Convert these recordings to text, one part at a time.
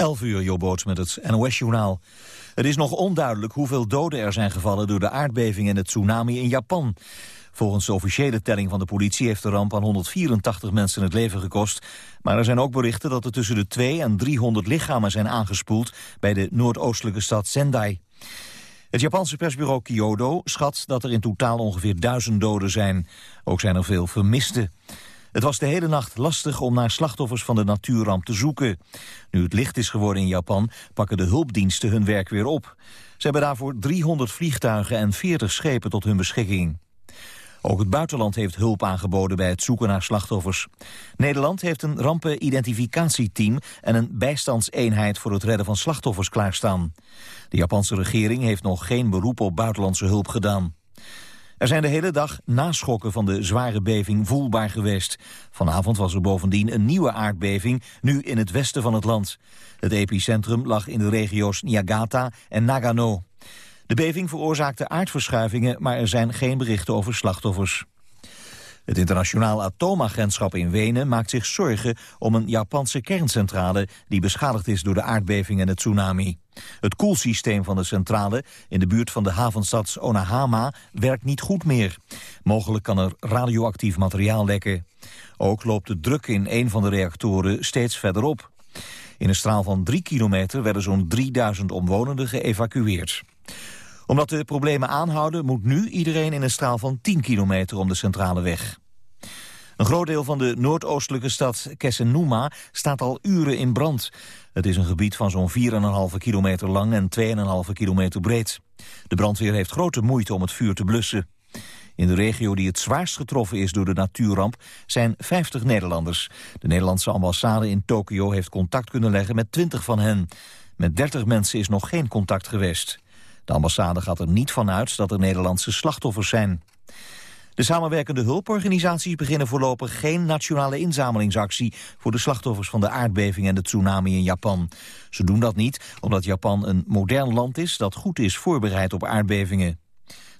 11 uur, Jobboot met het NOS-journaal. Het is nog onduidelijk hoeveel doden er zijn gevallen... door de aardbeving en het tsunami in Japan. Volgens de officiële telling van de politie... heeft de ramp aan 184 mensen het leven gekost. Maar er zijn ook berichten dat er tussen de 2 en 300 lichamen zijn aangespoeld... bij de noordoostelijke stad Sendai. Het Japanse persbureau Kyodo schat dat er in totaal ongeveer duizend doden zijn. Ook zijn er veel vermisten. Het was de hele nacht lastig om naar slachtoffers van de natuurramp te zoeken. Nu het licht is geworden in Japan, pakken de hulpdiensten hun werk weer op. Ze hebben daarvoor 300 vliegtuigen en 40 schepen tot hun beschikking. Ook het buitenland heeft hulp aangeboden bij het zoeken naar slachtoffers. Nederland heeft een rampenidentificatieteam en een bijstandseenheid voor het redden van slachtoffers klaarstaan. De Japanse regering heeft nog geen beroep op buitenlandse hulp gedaan. Er zijn de hele dag naschokken van de zware beving voelbaar geweest. Vanavond was er bovendien een nieuwe aardbeving, nu in het westen van het land. Het epicentrum lag in de regio's Niagata en Nagano. De beving veroorzaakte aardverschuivingen, maar er zijn geen berichten over slachtoffers. Het internationaal atoomagentschap in Wenen maakt zich zorgen om een Japanse kerncentrale die beschadigd is door de aardbeving en het tsunami. Het koelsysteem van de centrale in de buurt van de havenstad Onahama werkt niet goed meer. Mogelijk kan er radioactief materiaal lekken. Ook loopt de druk in een van de reactoren steeds verder op. In een straal van drie kilometer werden zo'n 3000 omwonenden geëvacueerd omdat de problemen aanhouden moet nu iedereen in een straal van 10 kilometer om de centrale weg. Een groot deel van de noordoostelijke stad Kessenuma staat al uren in brand. Het is een gebied van zo'n 4,5 kilometer lang en 2,5 kilometer breed. De brandweer heeft grote moeite om het vuur te blussen. In de regio die het zwaarst getroffen is door de natuurramp zijn 50 Nederlanders. De Nederlandse ambassade in Tokio heeft contact kunnen leggen met 20 van hen. Met 30 mensen is nog geen contact geweest. De ambassade gaat er niet van uit dat er Nederlandse slachtoffers zijn. De samenwerkende hulporganisaties beginnen voorlopig geen nationale inzamelingsactie voor de slachtoffers van de aardbeving en de tsunami in Japan. Ze doen dat niet omdat Japan een modern land is dat goed is voorbereid op aardbevingen.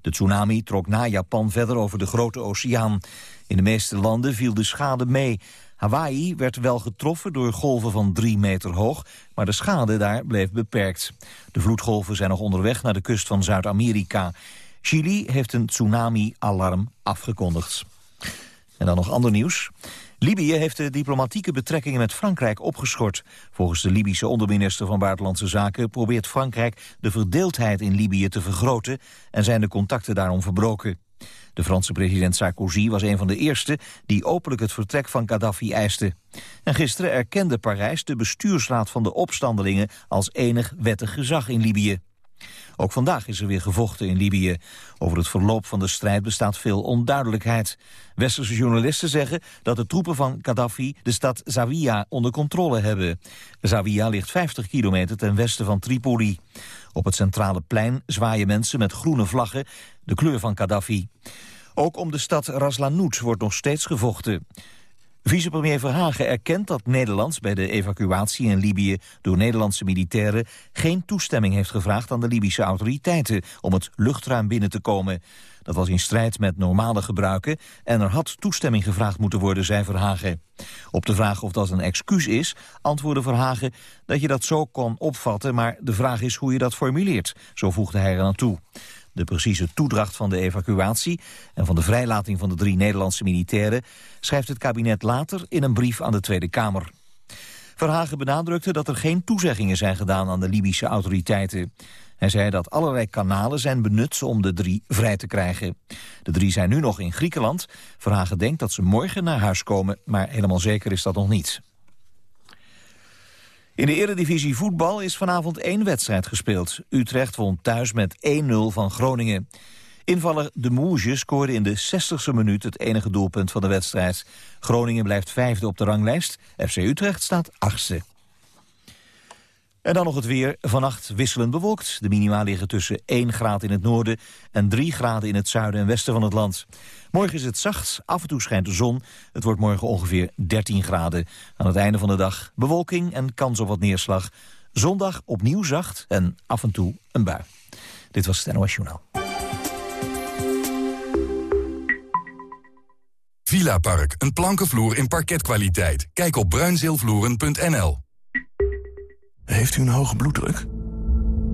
De tsunami trok na Japan verder over de grote oceaan. In de meeste landen viel de schade mee. Hawaii werd wel getroffen door golven van drie meter hoog, maar de schade daar bleef beperkt. De vloedgolven zijn nog onderweg naar de kust van Zuid-Amerika. Chili heeft een tsunami-alarm afgekondigd. En dan nog ander nieuws. Libië heeft de diplomatieke betrekkingen met Frankrijk opgeschort. Volgens de Libische onderminister van Buitenlandse Zaken... probeert Frankrijk de verdeeldheid in Libië te vergroten... en zijn de contacten daarom verbroken. De Franse president Sarkozy was een van de eerste die openlijk het vertrek van Gaddafi eiste. En gisteren erkende Parijs de bestuursraad van de opstandelingen als enig wettig gezag in Libië. Ook vandaag is er weer gevochten in Libië. Over het verloop van de strijd bestaat veel onduidelijkheid. Westerse journalisten zeggen dat de troepen van Gaddafi de stad Zawiya onder controle hebben. Zawiya ligt 50 kilometer ten westen van Tripoli. Op het centrale plein zwaaien mensen met groene vlaggen, de kleur van Gaddafi. Ook om de stad Raslanout wordt nog steeds gevochten. Vicepremier Verhagen erkent dat Nederland bij de evacuatie in Libië door Nederlandse militairen geen toestemming heeft gevraagd aan de Libische autoriteiten om het luchtruim binnen te komen. Dat was in strijd met normale gebruiken en er had toestemming gevraagd moeten worden, zei Verhagen. Op de vraag of dat een excuus is, antwoordde Verhagen dat je dat zo kan opvatten, maar de vraag is hoe je dat formuleert. Zo voegde hij er aan toe. De precieze toedracht van de evacuatie en van de vrijlating van de drie Nederlandse militairen schrijft het kabinet later in een brief aan de Tweede Kamer. Verhagen benadrukte dat er geen toezeggingen zijn gedaan aan de Libische autoriteiten. Hij zei dat allerlei kanalen zijn benut om de drie vrij te krijgen. De drie zijn nu nog in Griekenland. Verhagen denkt dat ze morgen naar huis komen, maar helemaal zeker is dat nog niet. In de eredivisie voetbal is vanavond één wedstrijd gespeeld. Utrecht won thuis met 1-0 van Groningen. Invaller De Moege scoorde in de 60ste minuut het enige doelpunt van de wedstrijd. Groningen blijft vijfde op de ranglijst. FC Utrecht staat achtste. En dan nog het weer. Vannacht wisselend bewolkt. De minima liggen tussen 1 graad in het noorden en 3 graden in het zuiden en westen van het land. Morgen is het zacht, af en toe schijnt de zon. Het wordt morgen ongeveer 13 graden. Aan het einde van de dag bewolking en kans op wat neerslag. Zondag opnieuw zacht en af en toe een bui. Dit was het NOS Journaal. Villa Park, een plankenvloer in parketkwaliteit. Kijk op bruinzeelvloeren.nl Heeft u een hoge bloeddruk?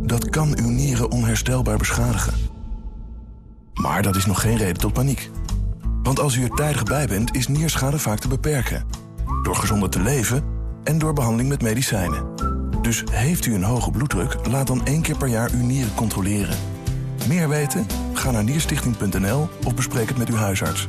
Dat kan uw nieren onherstelbaar beschadigen. Maar dat is nog geen reden tot paniek. Want als u er tijdig bij bent, is nierschade vaak te beperken. Door gezonder te leven en door behandeling met medicijnen. Dus heeft u een hoge bloeddruk, laat dan één keer per jaar uw nieren controleren. Meer weten? Ga naar nierstichting.nl of bespreek het met uw huisarts.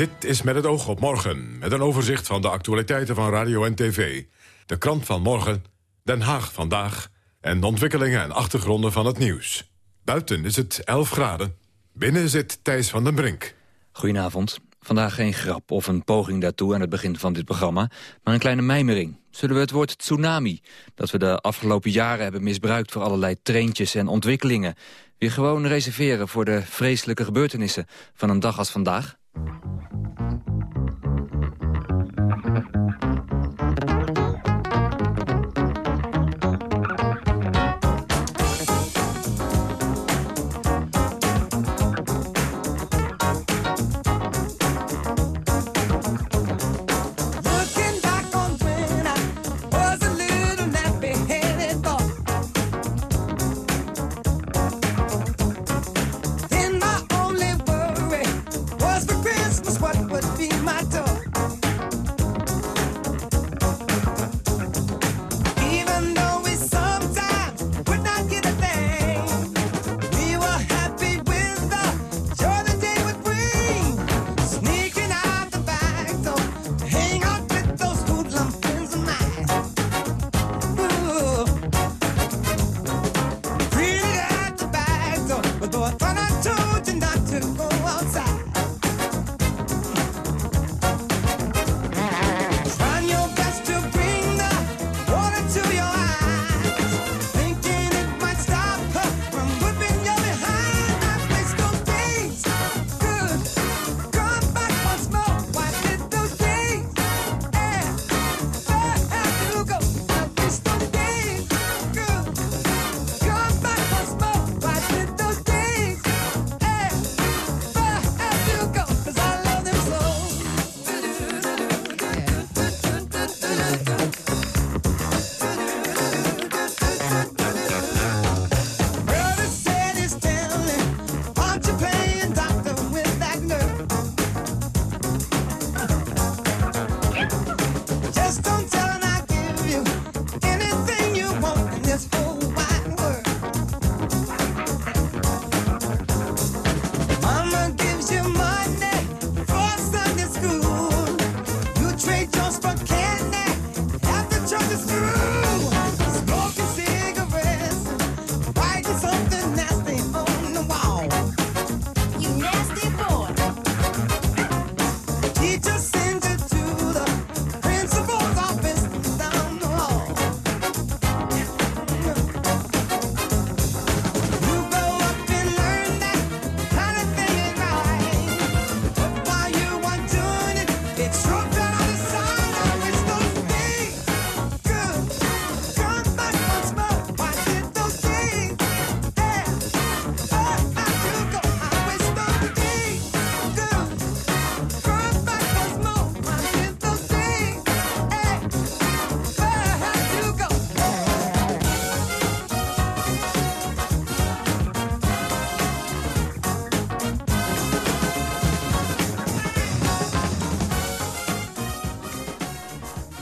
Dit is met het oog op morgen, met een overzicht van de actualiteiten van radio en tv. De krant van morgen, Den Haag vandaag en de ontwikkelingen en achtergronden van het nieuws. Buiten is het 11 graden, binnen zit Thijs van den Brink. Goedenavond. Vandaag geen grap of een poging daartoe aan het begin van dit programma, maar een kleine mijmering. Zullen we het woord tsunami, dat we de afgelopen jaren hebben misbruikt voor allerlei treintjes en ontwikkelingen, weer gewoon reserveren voor de vreselijke gebeurtenissen van een dag als vandaag? Thank you.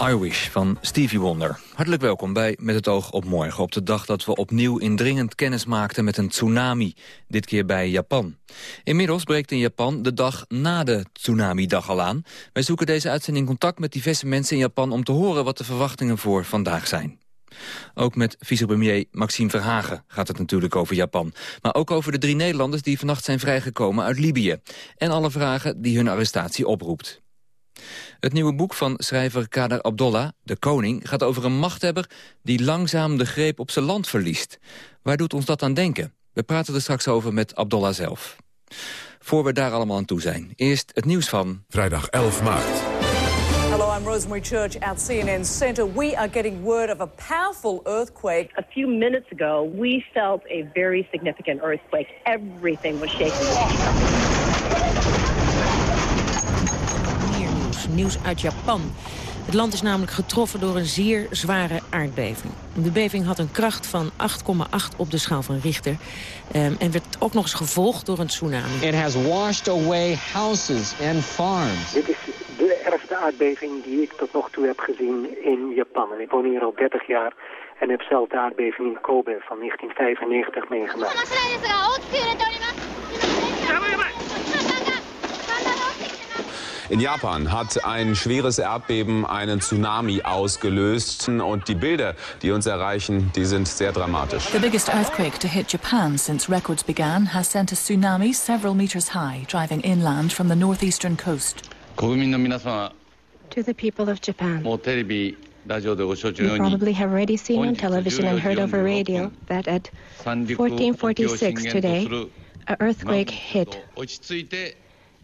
I Wish van Stevie Wonder. Hartelijk welkom bij Met het oog op morgen. Op de dag dat we opnieuw indringend kennis maakten met een tsunami. Dit keer bij Japan. Inmiddels breekt in Japan de dag na de tsunami-dag al aan. Wij zoeken deze uitzending contact met diverse mensen in Japan... om te horen wat de verwachtingen voor vandaag zijn. Ook met vicepremier Maxime Verhagen gaat het natuurlijk over Japan. Maar ook over de drie Nederlanders die vannacht zijn vrijgekomen uit Libië. En alle vragen die hun arrestatie oproept. Het nieuwe boek van schrijver Kader Abdollah, De Koning... gaat over een machthebber die langzaam de greep op zijn land verliest. Waar doet ons dat aan denken? We praten er straks over met Abdollah zelf. Voor we daar allemaal aan toe zijn. Eerst het nieuws van... Vrijdag 11 maart. Hello, I'm Rosemary Church at CNN Center. We are getting word of a powerful earthquake. A few minutes ago, we felt a very significant earthquake. Everything was shaking. Nieuws uit Japan. Het land is namelijk getroffen door een zeer zware aardbeving. De beving had een kracht van 8,8 op de schaal van Richter. Um, en werd ook nog eens gevolgd door een tsunami. It has washed away houses and farms. Dit is de ergste aardbeving die ik tot nog toe heb gezien in Japan. En ik woon hier al 30 jaar en heb zelf de aardbeving in Kobe van 1995 meegemaakt. In Japan hat ein schweres Erdbeben einen Tsunami ausgelöst und die Bilder, die uns erreichen, die sind sehr dramatisch. The biggest earthquake to hit Japan since records began has sent a tsunami several meters high, driving inland from the northeastern coast. To the people of Japan. You probably have already seen on television and heard over radio that at 1446 today, an earthquake hit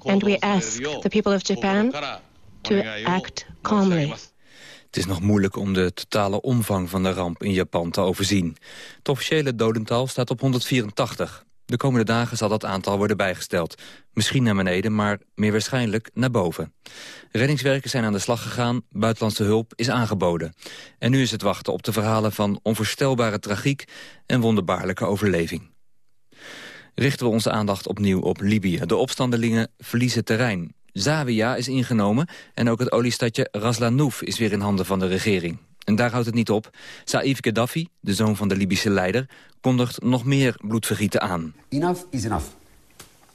And we ask the people of Japan to act calmly. Het is nog moeilijk om de totale omvang van de ramp in Japan te overzien. Het officiële dodental staat op 184. De komende dagen zal dat aantal worden bijgesteld. Misschien naar beneden, maar meer waarschijnlijk naar boven. Reddingswerkers zijn aan de slag gegaan, buitenlandse hulp is aangeboden. En nu is het wachten op de verhalen van onvoorstelbare tragiek en wonderbaarlijke overleving richten we onze aandacht opnieuw op Libië. De opstandelingen verliezen terrein. Zawiya is ingenomen en ook het oliestadje Raslanouf is weer in handen van de regering. En daar houdt het niet op. Saif Gaddafi, de zoon van de Libische leider, kondigt nog meer bloedvergieten aan. Enough is enough.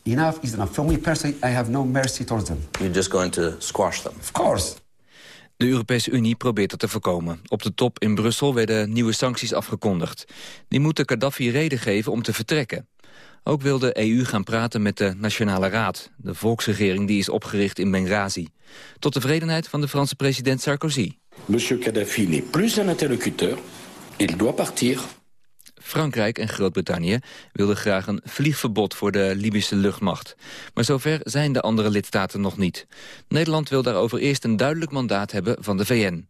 Enough is enough. For me personally, I have no mercy towards them. You're just going to squash them? Of course. De Europese Unie probeert dat te voorkomen. Op de top in Brussel werden nieuwe sancties afgekondigd. Die moeten Gaddafi reden geven om te vertrekken. Ook wil de EU gaan praten met de Nationale Raad, de volksregering die is opgericht in Benghazi. Tot tevredenheid van de Franse president Sarkozy. Monsieur Gaddafi n'est plus un interlocuteur, il doit partir. Frankrijk en Groot-Brittannië wilden graag een vliegverbod voor de Libische luchtmacht. Maar zover zijn de andere lidstaten nog niet. Nederland wil daarover eerst een duidelijk mandaat hebben van de VN.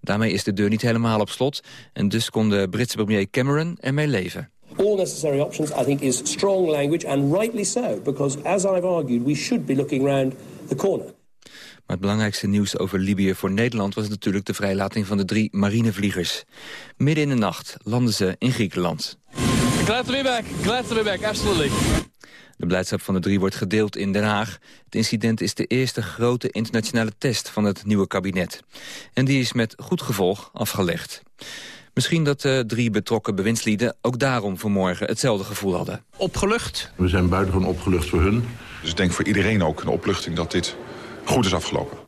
Daarmee is de deur niet helemaal op slot en dus kon de Britse premier Cameron ermee leven. All necessary options, I think, is strong language, and rightly so, because as I've argued, we should be looking round the corner. Maar het belangrijkste nieuws over Libië voor Nederland was natuurlijk de vrijlating van de drie marinevliegers. Midden in de nacht landen ze in Griekenland. Glad to be back, glad to be back, absolutely. De blijdschap van de drie wordt gedeeld in Den Haag. Het incident is de eerste grote internationale test van het nieuwe kabinet. En die is met goed gevolg afgelegd. Misschien dat de drie betrokken bewindslieden ook daarom vanmorgen hetzelfde gevoel hadden. Opgelucht? We zijn buitengewoon opgelucht voor hun. Dus ik denk voor iedereen ook een opluchting dat dit goed is afgelopen.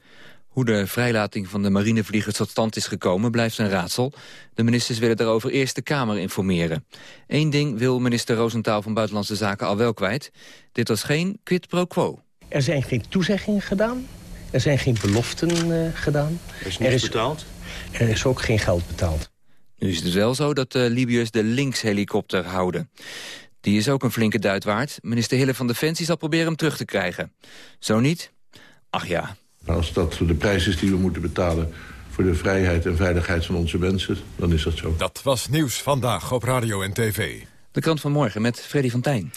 Hoe de vrijlating van de marinevliegers tot stand is gekomen blijft een raadsel. De ministers willen daarover eerst de Kamer informeren. Eén ding wil minister Roosentaal van Buitenlandse Zaken al wel kwijt. Dit was geen quid pro quo. Er zijn geen toezeggingen gedaan. Er zijn geen beloften uh, gedaan. Er is niets betaald? Er is ook geen geld betaald. Nu is het dus wel zo dat de Libiërs de linkshelikopter houden. Die is ook een flinke duit waard. Minister Hille van Defensie zal proberen hem terug te krijgen. Zo niet? Ach ja. Als dat de prijs is die we moeten betalen voor de vrijheid en veiligheid van onze mensen, dan is dat zo. Dat was Nieuws Vandaag op Radio en TV. De krant van morgen met Freddy van Tijn.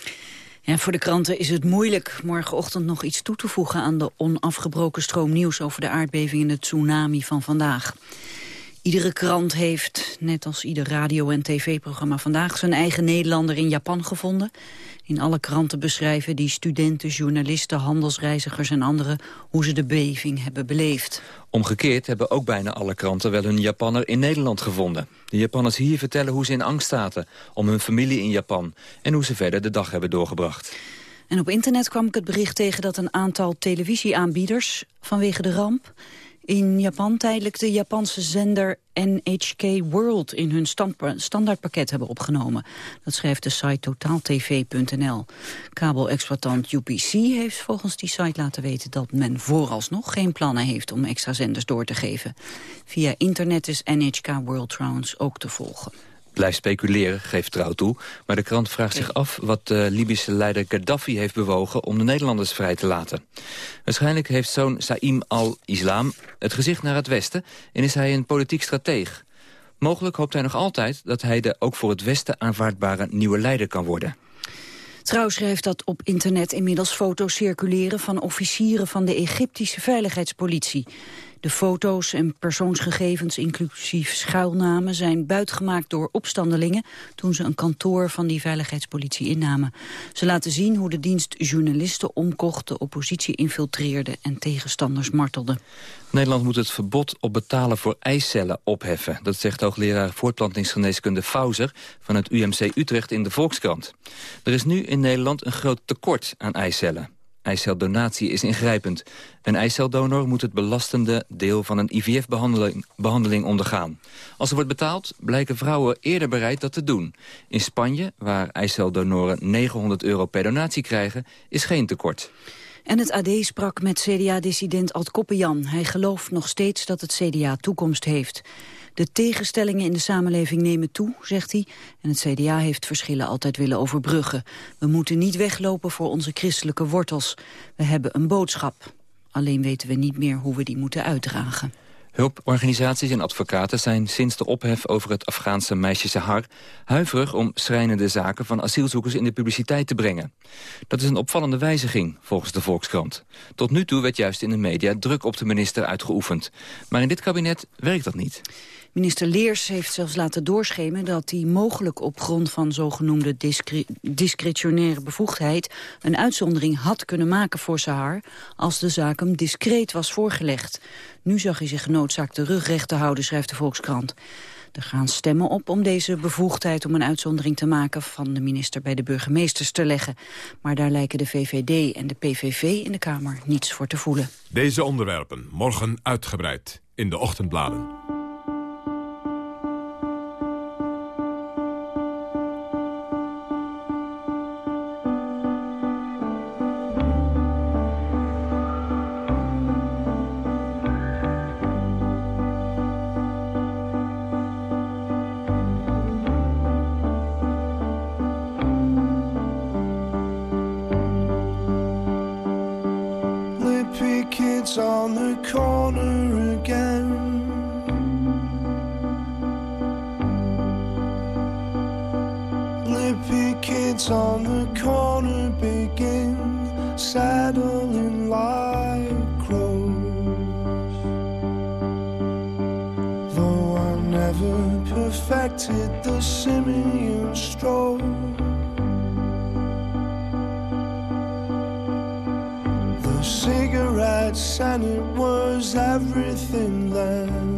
Ja, voor de kranten is het moeilijk morgenochtend nog iets toe te voegen aan de onafgebroken stroom nieuws over de aardbeving en de tsunami van vandaag. Iedere krant heeft, net als ieder radio- en tv-programma vandaag... zijn eigen Nederlander in Japan gevonden. In alle kranten beschrijven die studenten, journalisten, handelsreizigers en anderen... hoe ze de beving hebben beleefd. Omgekeerd hebben ook bijna alle kranten wel hun Japanner in Nederland gevonden. De Japanners hier vertellen hoe ze in angst zaten om hun familie in Japan... en hoe ze verder de dag hebben doorgebracht. En op internet kwam ik het bericht tegen dat een aantal televisieaanbieders... vanwege de ramp in Japan tijdelijk de Japanse zender NHK World in hun standaardpakket hebben opgenomen. Dat schrijft de site totaaltv.nl. Kabelexploitant UPC heeft volgens die site laten weten dat men vooralsnog geen plannen heeft om extra zenders door te geven. Via internet is NHK World trouwens ook te volgen blijft speculeren, geeft trouw toe. Maar de krant vraagt zich af wat de Libische leider Gaddafi heeft bewogen... om de Nederlanders vrij te laten. Waarschijnlijk heeft zoon Saim al-Islam het gezicht naar het westen... en is hij een politiek strateeg. Mogelijk hoopt hij nog altijd dat hij de ook voor het Westen aanvaardbare nieuwe leider kan worden. Trouw schrijft dat op internet inmiddels foto's circuleren van officieren van de Egyptische veiligheidspolitie. De foto's en persoonsgegevens, inclusief schuilnamen... zijn buitgemaakt door opstandelingen... toen ze een kantoor van die veiligheidspolitie innamen. Ze laten zien hoe de dienst journalisten omkocht... de oppositie infiltreerde en tegenstanders martelde. Nederland moet het verbod op betalen voor eicellen opheffen. Dat zegt hoogleraar voortplantingsgeneeskunde Fauser... van het UMC Utrecht in de Volkskrant. Er is nu in Nederland een groot tekort aan eicellen. Eiceldonatie is ingrijpend. Een eiceldonor moet het belastende deel van een IVF-behandeling behandeling ondergaan. Als er wordt betaald, blijken vrouwen eerder bereid dat te doen. In Spanje, waar eiceldonoren 900 euro per donatie krijgen, is geen tekort. En het AD sprak met CDA-dissident Alt Koppenjan. Hij gelooft nog steeds dat het CDA toekomst heeft. De tegenstellingen in de samenleving nemen toe, zegt hij. En het CDA heeft verschillen altijd willen overbruggen. We moeten niet weglopen voor onze christelijke wortels. We hebben een boodschap. Alleen weten we niet meer hoe we die moeten uitdragen. Hulporganisaties en advocaten zijn sinds de ophef over het Afghaanse meisje Sahar... huiverig om schrijnende zaken van asielzoekers in de publiciteit te brengen. Dat is een opvallende wijziging, volgens de Volkskrant. Tot nu toe werd juist in de media druk op de minister uitgeoefend. Maar in dit kabinet werkt dat niet. Minister Leers heeft zelfs laten doorschemen dat hij mogelijk op grond van zogenoemde discre discretionaire bevoegdheid een uitzondering had kunnen maken voor Sahar als de zaak hem discreet was voorgelegd. Nu zag hij zich genoodzaakt de rug recht te houden, schrijft de Volkskrant. Er gaan stemmen op om deze bevoegdheid om een uitzondering te maken van de minister bij de burgemeesters te leggen. Maar daar lijken de VVD en de PVV in de Kamer niets voor te voelen. Deze onderwerpen morgen uitgebreid in de ochtendbladen. cigarettes and it was everything then.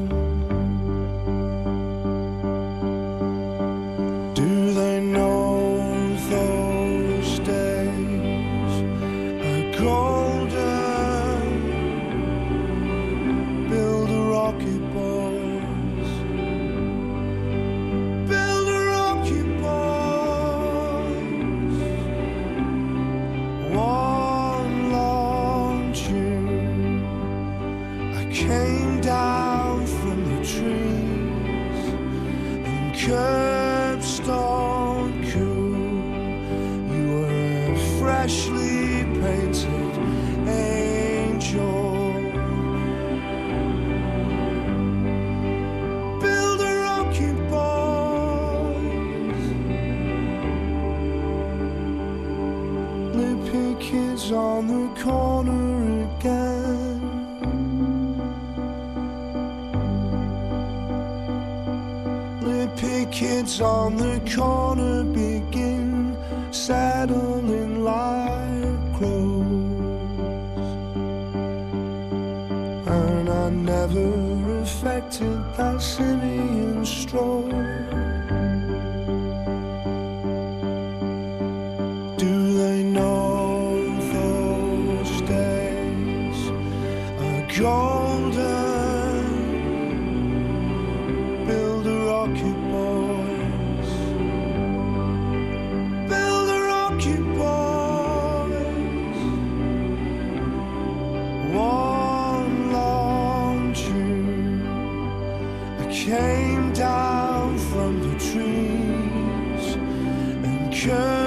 came down from the trees and came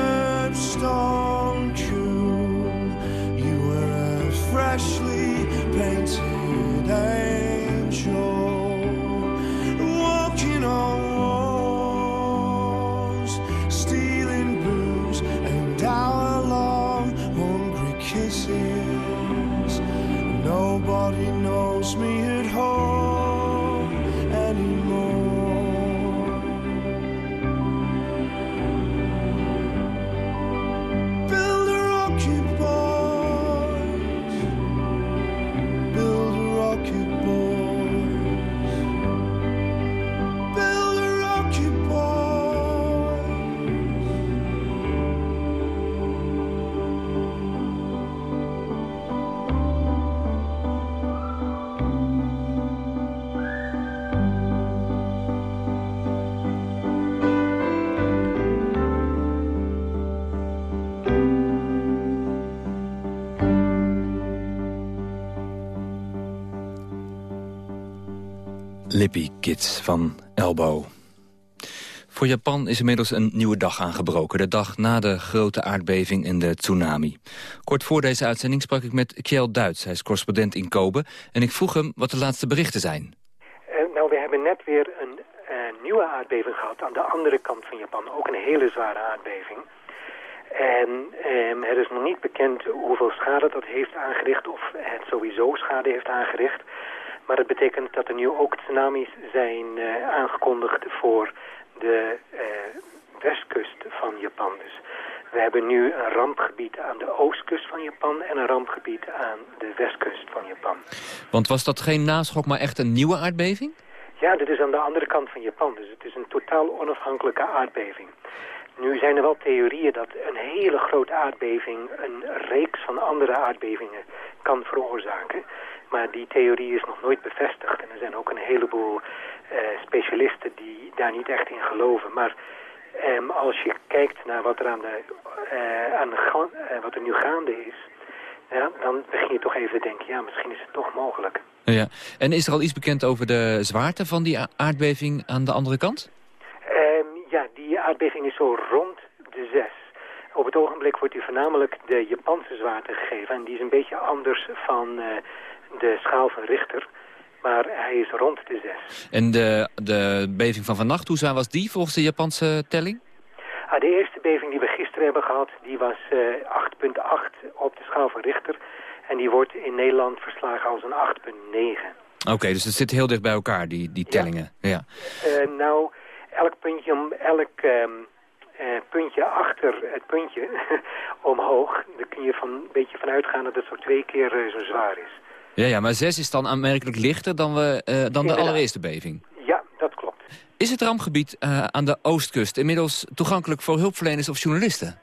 Lippy Kids van Elbow. Voor Japan is inmiddels een nieuwe dag aangebroken. De dag na de grote aardbeving en de tsunami. Kort voor deze uitzending sprak ik met Kjell Duits. Hij is correspondent in Kobe. En ik vroeg hem wat de laatste berichten zijn. Uh, nou, we hebben net weer een uh, nieuwe aardbeving gehad aan de andere kant van Japan. Ook een hele zware aardbeving. En um, het is nog niet bekend hoeveel schade dat heeft aangericht... of het sowieso schade heeft aangericht... Maar dat betekent dat er nu ook tsunamis zijn uh, aangekondigd voor de uh, westkust van Japan. Dus we hebben nu een rampgebied aan de oostkust van Japan en een rampgebied aan de westkust van Japan. Want was dat geen naschok, maar echt een nieuwe aardbeving? Ja, dit is aan de andere kant van Japan, dus het is een totaal onafhankelijke aardbeving. Nu zijn er wel theorieën dat een hele grote aardbeving een reeks van andere aardbevingen kan veroorzaken. Maar die theorie is nog nooit bevestigd. En er zijn ook een heleboel uh, specialisten die daar niet echt in geloven. Maar um, als je kijkt naar wat er, aan de, uh, aan de uh, wat er nu gaande is... Ja, dan begin je toch even te denken, ja, misschien is het toch mogelijk. Ja. En is er al iets bekend over de zwaarte van die aardbeving aan de andere kant? Um, ja, die aardbeving is zo rond de zes. Op het ogenblik wordt die voornamelijk de Japanse zwaarte gegeven. En die is een beetje anders van uh, de schaal van Richter. Maar hij is rond de 6. En de, de beving van vannacht, hoe zwaar was die volgens de Japanse telling? Ah, de eerste beving die we gisteren hebben gehad, die was uh, eh, 8,8 op de schaal van Richter. En die wordt in Nederland verslagen als een 8,9. Oké, dus het zit heel dicht bij elkaar, die, die tellingen. Ja. Uh, nou, elk puntje, elk um, uh, puntje achter het puntje omhoog, daar kun je van, een beetje van uitgaan dat het zo twee keer zo zwaar is. Ja, ja, maar 6 is dan aanmerkelijk lichter dan, we, uh, dan de allereerste beving. Ja, dat klopt. Is het rampgebied uh, aan de oostkust inmiddels toegankelijk voor hulpverleners of journalisten?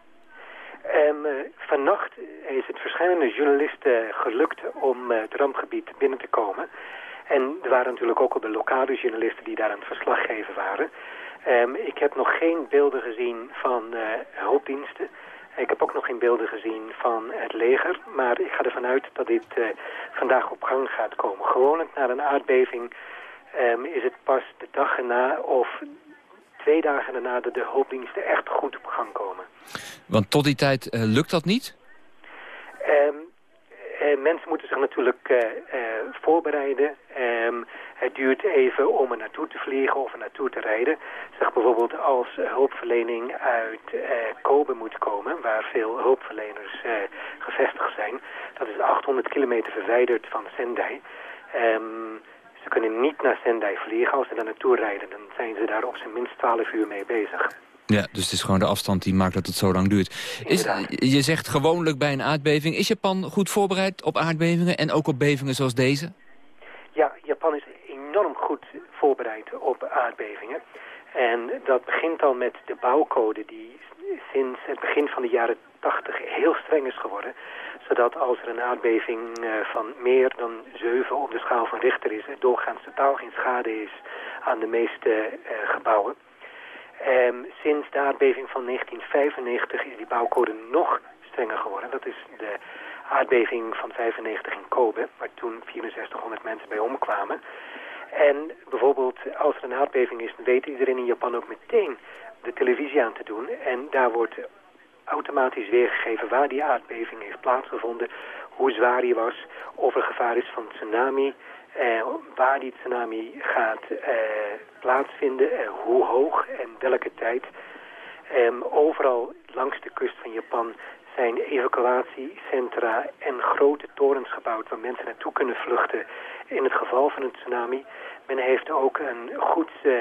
Um, vannacht is het verschillende journalisten gelukt om het rampgebied binnen te komen. En er waren natuurlijk ook al de lokale journalisten die daar aan het verslag geven waren. Um, ik heb nog geen beelden gezien van hulpdiensten. Ik heb ook nog geen beelden gezien van het leger, maar ik ga ervan uit dat dit uh, vandaag op gang gaat komen. Gewoonlijk na een aardbeving um, is het pas de dag erna of twee dagen erna dat de hulpdiensten echt goed op gang komen. Want tot die tijd uh, lukt dat niet? Uh, mensen moeten zich natuurlijk voorbereiden. Um, het duurt even om er naartoe te vliegen of er naartoe te rijden. Zeg bijvoorbeeld als hulpverlening uit uh, Kobe moet komen, waar veel hulpverleners gevestigd zijn. Dat is 800 kilometer verwijderd van Sendai. Um, Ze kunnen niet naar Sendai vliegen. Als ze daar naartoe rijden, dan zijn ze daar op zijn minst 12 uur mee bezig. Ja, dus het is gewoon de afstand die maakt dat het zo lang duurt. Is, je zegt gewoonlijk bij een aardbeving. Is Japan goed voorbereid op aardbevingen en ook op bevingen zoals deze? Ja, Japan is enorm goed voorbereid op aardbevingen. En dat begint al met de bouwcode die sinds het begin van de jaren 80 heel streng is geworden. Zodat als er een aardbeving eh, van meer dan 7 op de schaal van Richter is... er doorgaans totaal geen schade is aan de meeste uh, gebouwen. Um, sinds de aardbeving van 1995 is die bouwcode nog strenger geworden. Dat is de aardbeving van 95 in Kobe, waar toen 6400 mensen bij omkwamen. En bijvoorbeeld als er een aardbeving is, weet iedereen in Japan ook meteen de televisie aan te doen. En daar wordt automatisch weergegeven waar die aardbeving heeft plaatsgevonden, hoe zwaar die was, of er gevaar is van tsunami, eh, waar die tsunami gaat eh, plaatsvinden, eh, hoe hoog en welke tijd. Um, overal langs de kust van Japan zijn evacuatiecentra en grote torens gebouwd waar mensen naartoe kunnen vluchten in het geval van een tsunami. Men heeft ook een goed uh,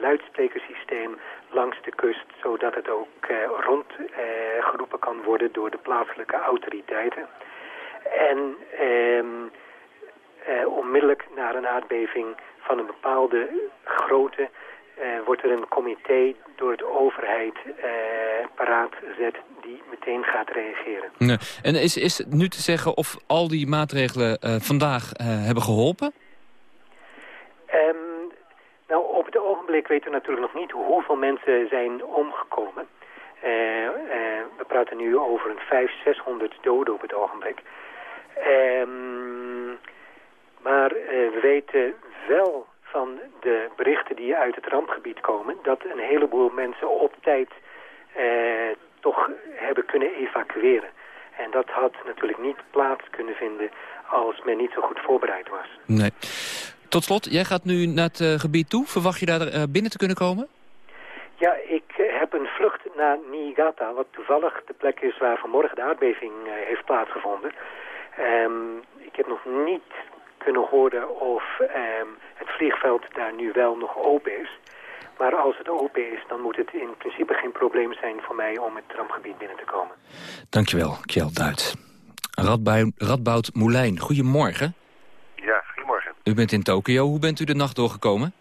luidsprekersysteem langs de kust, zodat het ook uh, rondgeroepen kan worden door de plaatselijke autoriteiten. En um, onmiddellijk na een aardbeving van een bepaalde grootte uh, wordt er een comité door de overheid uh, paraat gezet die meteen gaat reageren. Nee. En is, is het nu te zeggen of al die maatregelen uh, vandaag hebben geholpen? Um, nou, op het ogenblik weten we natuurlijk nog niet hoeveel mensen zijn omgekomen. we praten nu over een 500, 600 doden op het ogenblik. Um, maar we weten wel van de berichten die uit het rampgebied komen... dat een heleboel mensen op tijd eh, toch hebben kunnen evacueren. En dat had natuurlijk niet plaats kunnen vinden als men niet zo goed voorbereid was. Nee. Tot slot, jij gaat nu naar het uh, gebied toe. Verwacht je daar uh, binnen te kunnen komen? Ja, ik uh, heb een vlucht naar Niigata, wat toevallig de plek is waar vanmorgen de aardbeving heeft plaatsgevonden. Um, ik heb nog niet kunnen horen of um, het vliegveld daar nu wel nog open is. Maar als het open is, dan moet het in principe geen probleem zijn voor mij om het rampgebied binnen te komen. Dankjewel, Kjell Duit. Radboud, Radboud Moulijn, goedemorgen. Ja, goedemorgen. U bent in Tokio. Hoe bent u de nacht doorgekomen?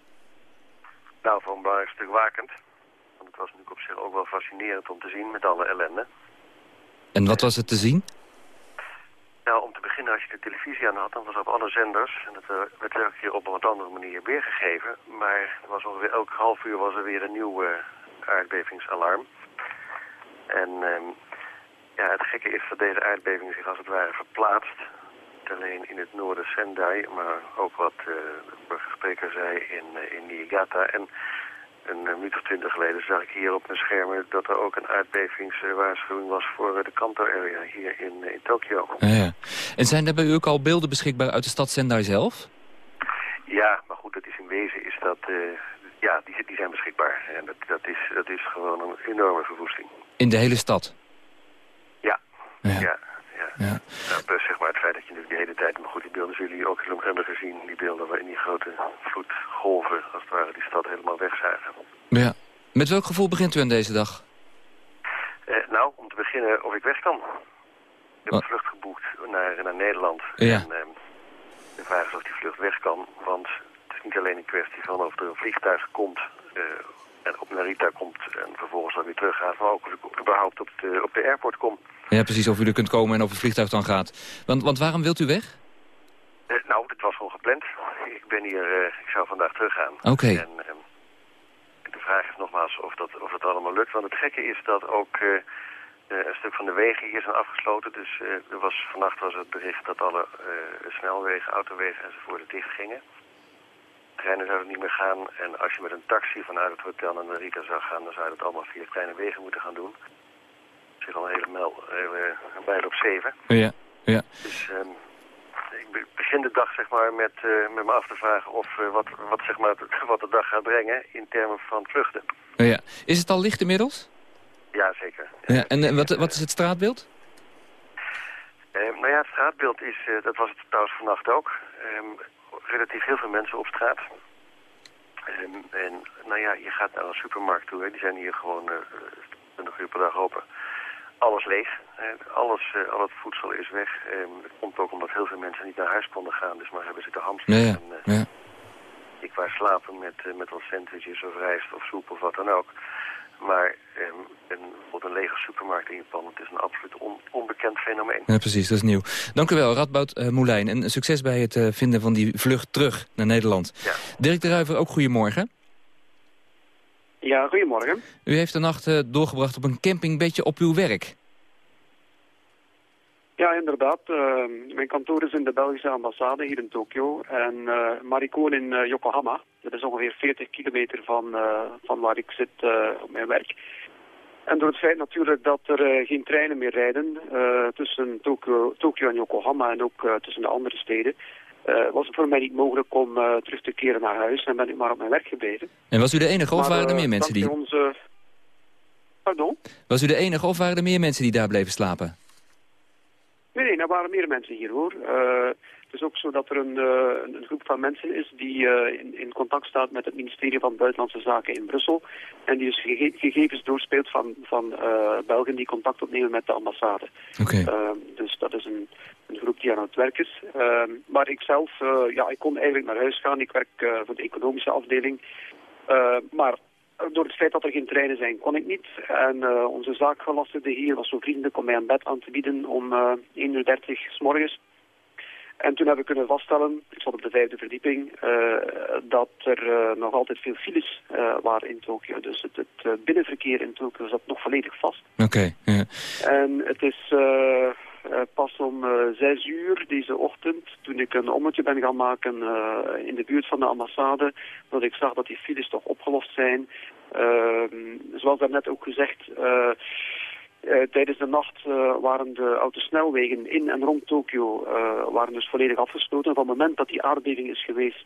Nou, voor een belangrijk stuk wakend. Want het was natuurlijk op zich ook wel fascinerend om te zien met alle ellende. En wat was het te zien? Nou, om te beginnen, als je de televisie aan had, dan was op alle zenders. En dat eh, werd elke keer op een wat andere manier weergegeven. Maar er was ongeveer elk half uur was er weer een nieuw uh, aardbevingsalarm. En uh, ja, het gekke is dat deze aardbeving zich als het ware verplaatst. Niet alleen in het noorden Sendai, maar ook wat uh, de burgerspreker zei in, in Niigata. En een minuut of twintig geleden zag ik hier op mijn schermen dat er ook een aardbevingswaarschuwing was voor de Kanto-area hier in, in Tokio. Ja, ja. En zijn er bij u ook al beelden beschikbaar uit de stad Sendai zelf? Ja, maar goed, dat is in wezen is dat, uh, ja, die, die zijn beschikbaar. En dat, dat, is, dat is gewoon een enorme verwoesting. In de hele stad? Ja, ja. ja. Ja. Plus zeg maar het feit dat je natuurlijk de hele tijd, maar goed, die beelden zullen jullie ook hebben gezien, die beelden waarin die grote vloedgolven, als het ware, die stad helemaal wegzagen. Ja. Met welk gevoel begint u aan deze dag? Eh, nou, om te beginnen of ik weg kan. Ik heb een vlucht geboekt naar, naar Nederland. Ja. En uh, de vraag is of die vlucht weg kan, want het is niet alleen een kwestie van of er een vliegtuig komt... Uh, en op Narita komt en vervolgens dan weer teruggaat... maar ook of ik überhaupt op de, op de airport kom. Ja, precies, of u er kunt komen en of het vliegtuig dan gaat. Want, want waarom wilt u weg? Uh, nou, dit was gewoon gepland. Ik ben hier, uh, ik zou vandaag teruggaan. Oké. Okay. En uh, de vraag is nogmaals of dat, of dat allemaal lukt. Want het gekke is dat ook een stuk van de wegen hier zijn afgesloten. Dus er was, vannacht was het bericht dat alle snelwegen, autowegen enzovoort dicht gingen. Treinen zouden niet meer gaan. En als je met een taxi vanuit het hotel naar Narita zou gaan... dan zou je dat allemaal via kleine wegen moeten gaan doen. Zit al een hele mijl, bijna op zeven. Ja, ja. Dus... Um, ik begin de dag zeg maar, met, uh, met me af te vragen of, uh, wat, wat, zeg maar, wat de dag gaat brengen in termen van vluchten. Ja. Is het al licht inmiddels? Ja, zeker. Ja, en uh, wat, wat is het straatbeeld? nou ja, het straatbeeld is, dat was het trouwens vannacht ook. Um, relatief heel veel mensen op straat. En, en nou ja, je gaat naar een supermarkt toe. Hè. Die zijn hier gewoon uh, 20 uur per dag open. Alles leeg. alles, uh, al het voedsel is weg. het komt ook omdat heel veel mensen niet naar huis konden gaan. Dus maar hebben zitten hamsteren. Ja, ja. ja. Ik wou slapen met, met wat sandwiches of rijst of soep of wat dan ook. Maar um, een, een lege supermarkt in Japan, het is een absoluut onbekend fenomeen. Ja, precies, dat is nieuw. Dank u wel, Radboud uh, Moulijn. En succes bij het uh, vinden van die vlucht terug naar Nederland. Ja. Dirk de Ruiver, ook goedemorgen. Ja, goedemorgen. U heeft de nacht uh, doorgebracht op een camping, beetje op uw werk. Ja, inderdaad. Uh, mijn kantoor is in de Belgische ambassade hier in Tokio. En, uh, maar ik woon in uh, Yokohama. Dat is ongeveer 40 kilometer van, van waar ik zit op mijn werk. En door het feit natuurlijk dat er geen treinen meer rijden tussen Tokio, Tokio en Yokohama en ook tussen de andere steden... was het voor mij niet mogelijk om terug te keren naar huis en ben ik maar op mijn werk gebleven. En was u de enige of waren er meer mensen die... Onze... Pardon? Was u de enige of waren er meer mensen die daar bleven slapen? Nee, nee, er waren meer mensen hier hoor. Het is ook zo dat er een, uh, een groep van mensen is die uh, in, in, contact staat met het ministerie van Buitenlandse Zaken in Brussel. En die dus gege gegevens doorspeelt van, van Belgen die contact opnemen met de ambassade. Okay. dus dat is een, een, groep die aan het werk is. maar ik zelf, ja, ik kon eigenlijk naar huis gaan. Ik werk voor de economische afdeling. maar door het feit dat er geen treinen zijn, kon ik niet. En uh, onze zaakgelastigde hier was zo vriendelijk om mij een bed aan te bieden om uh, 1 uur 30 s morgens. En toen hebben we kunnen vaststellen, ik zat op de vijfde verdieping, uh, dat er nog altijd veel files waren in Tokio. Dus het, het binnenverkeer in Tokio zat nog volledig vast. Oké. Okay, En het is uh, pas om uh, zes uur deze ochtend, toen ik een ommetje ben gaan maken uh, in de buurt van de ambassade, dat ik zag dat die files toch opgelost zijn. Ehm, zoals daarnet ook gezegd, uh, tijdens de nacht uh, waren de autosnelwegen in en rond Tokio uh, waren dus volledig afgesloten. Van het moment dat die aardbeving is geweest,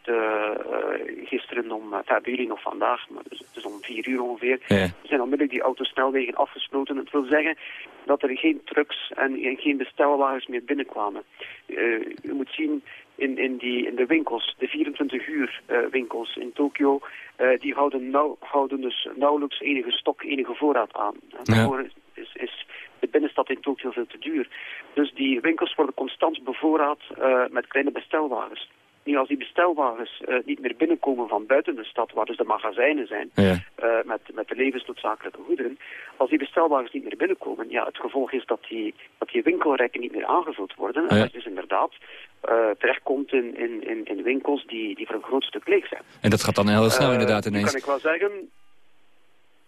gisteren om, bij jullie nog vandaag, maar dus, het is om vier uur ongeveer, ja. zijn onmiddellijk die autosnelwegen afgesloten. Het wil zeggen dat er geen trucks en, en geen bestelwagens meer binnenkwamen. u moet zien, in, in, die, in de winkels, de 24 uur winkels in Tokio, die houden, nauw, houden dus nauwelijks enige stok, enige voorraad aan. Ja is, is de binnenstad in Tokio veel te duur. Dus die winkels worden constant bevoorraad uh, met kleine bestelwagens. Nu, als die bestelwagens uh, niet meer binnenkomen van buiten de stad, waar dus de magazijnen zijn, ja. uh, met, met de levensnoodzakelijke goederen, als die bestelwagens niet meer binnenkomen, ja, het gevolg is dat die, dat die winkelrekken niet meer aangevuld worden. En dat dus inderdaad uh, terechtkomt in, in, in, in winkels die, die voor een groot stuk leeg zijn. En dat gaat dan heel snel Eh, inderdaad ineens. kan ik wel zeggen...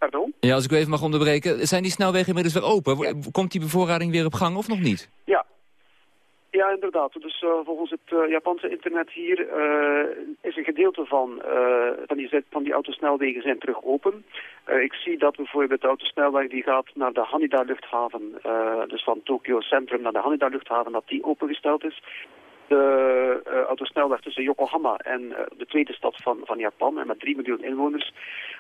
Pardon? Ja, als ik u even mag onderbreken. Zijn die snelwegen inmiddels weer open? Komt die bevoorrading weer op gang of nog niet? Ja. Ja, inderdaad. Dus uh, volgens het uh, Japanse internet hier uh, is een gedeelte van, van, die, van die autosnelwegen zijn terug open. ik zie dat bijvoorbeeld de autosnelweg die gaat naar de Haneda luchthaven, dus van Tokyo Centrum naar de Haneda luchthaven, dat die opengesteld is. De uh, autosnelweg tussen Yokohama en uh, de tweede stad van, van Japan, en met 3 miljoen inwoners.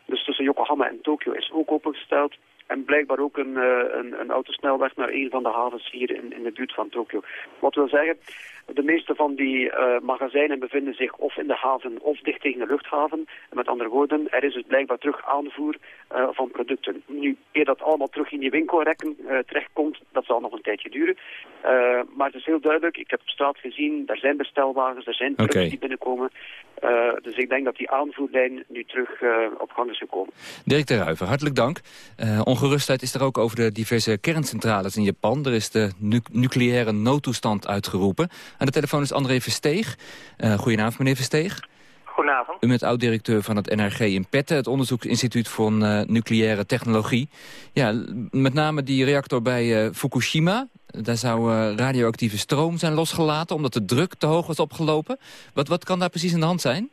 Dus tussen Yokohama en Tokio is ook opengesteld. En blijkbaar ook een, uh, een, een autosnelweg naar een van de havens hier in, in de buurt van Tokio. Wat wil zeggen, de meeste van die uh, magazijnen bevinden zich of in de haven of dicht tegen de luchthaven. En met andere woorden, er is dus blijkbaar terug aanvoer uh, van producten. Nu, eer dat allemaal terug in die winkelrekken uh, terechtkomt, dat zal nog een tijdje duren. Maar het is heel duidelijk, ik heb op straat gezien, er zijn bestelwagens, er zijn trucks die binnenkomen. Dus ik denk dat die aanvoerlijn nu terug op gang is gekomen. Dirk de Ruiver, hartelijk dank. Ongerustheid is er ook over de diverse kerncentrales in Japan. Er is de nu nucleaire noodtoestand uitgeroepen. Aan de telefoon is André Versteeg. Uh, goedenavond, meneer Versteeg. Goedenavond. U bent oud-directeur van het NRG in Petten, het onderzoeksinstituut voor uh, nucleaire technologie. Ja, met name die reactor bij uh, Fukushima. Daar zou uh, radioactieve stroom zijn losgelaten omdat de druk te hoog was opgelopen. Wat, wat kan daar precies aan de hand zijn?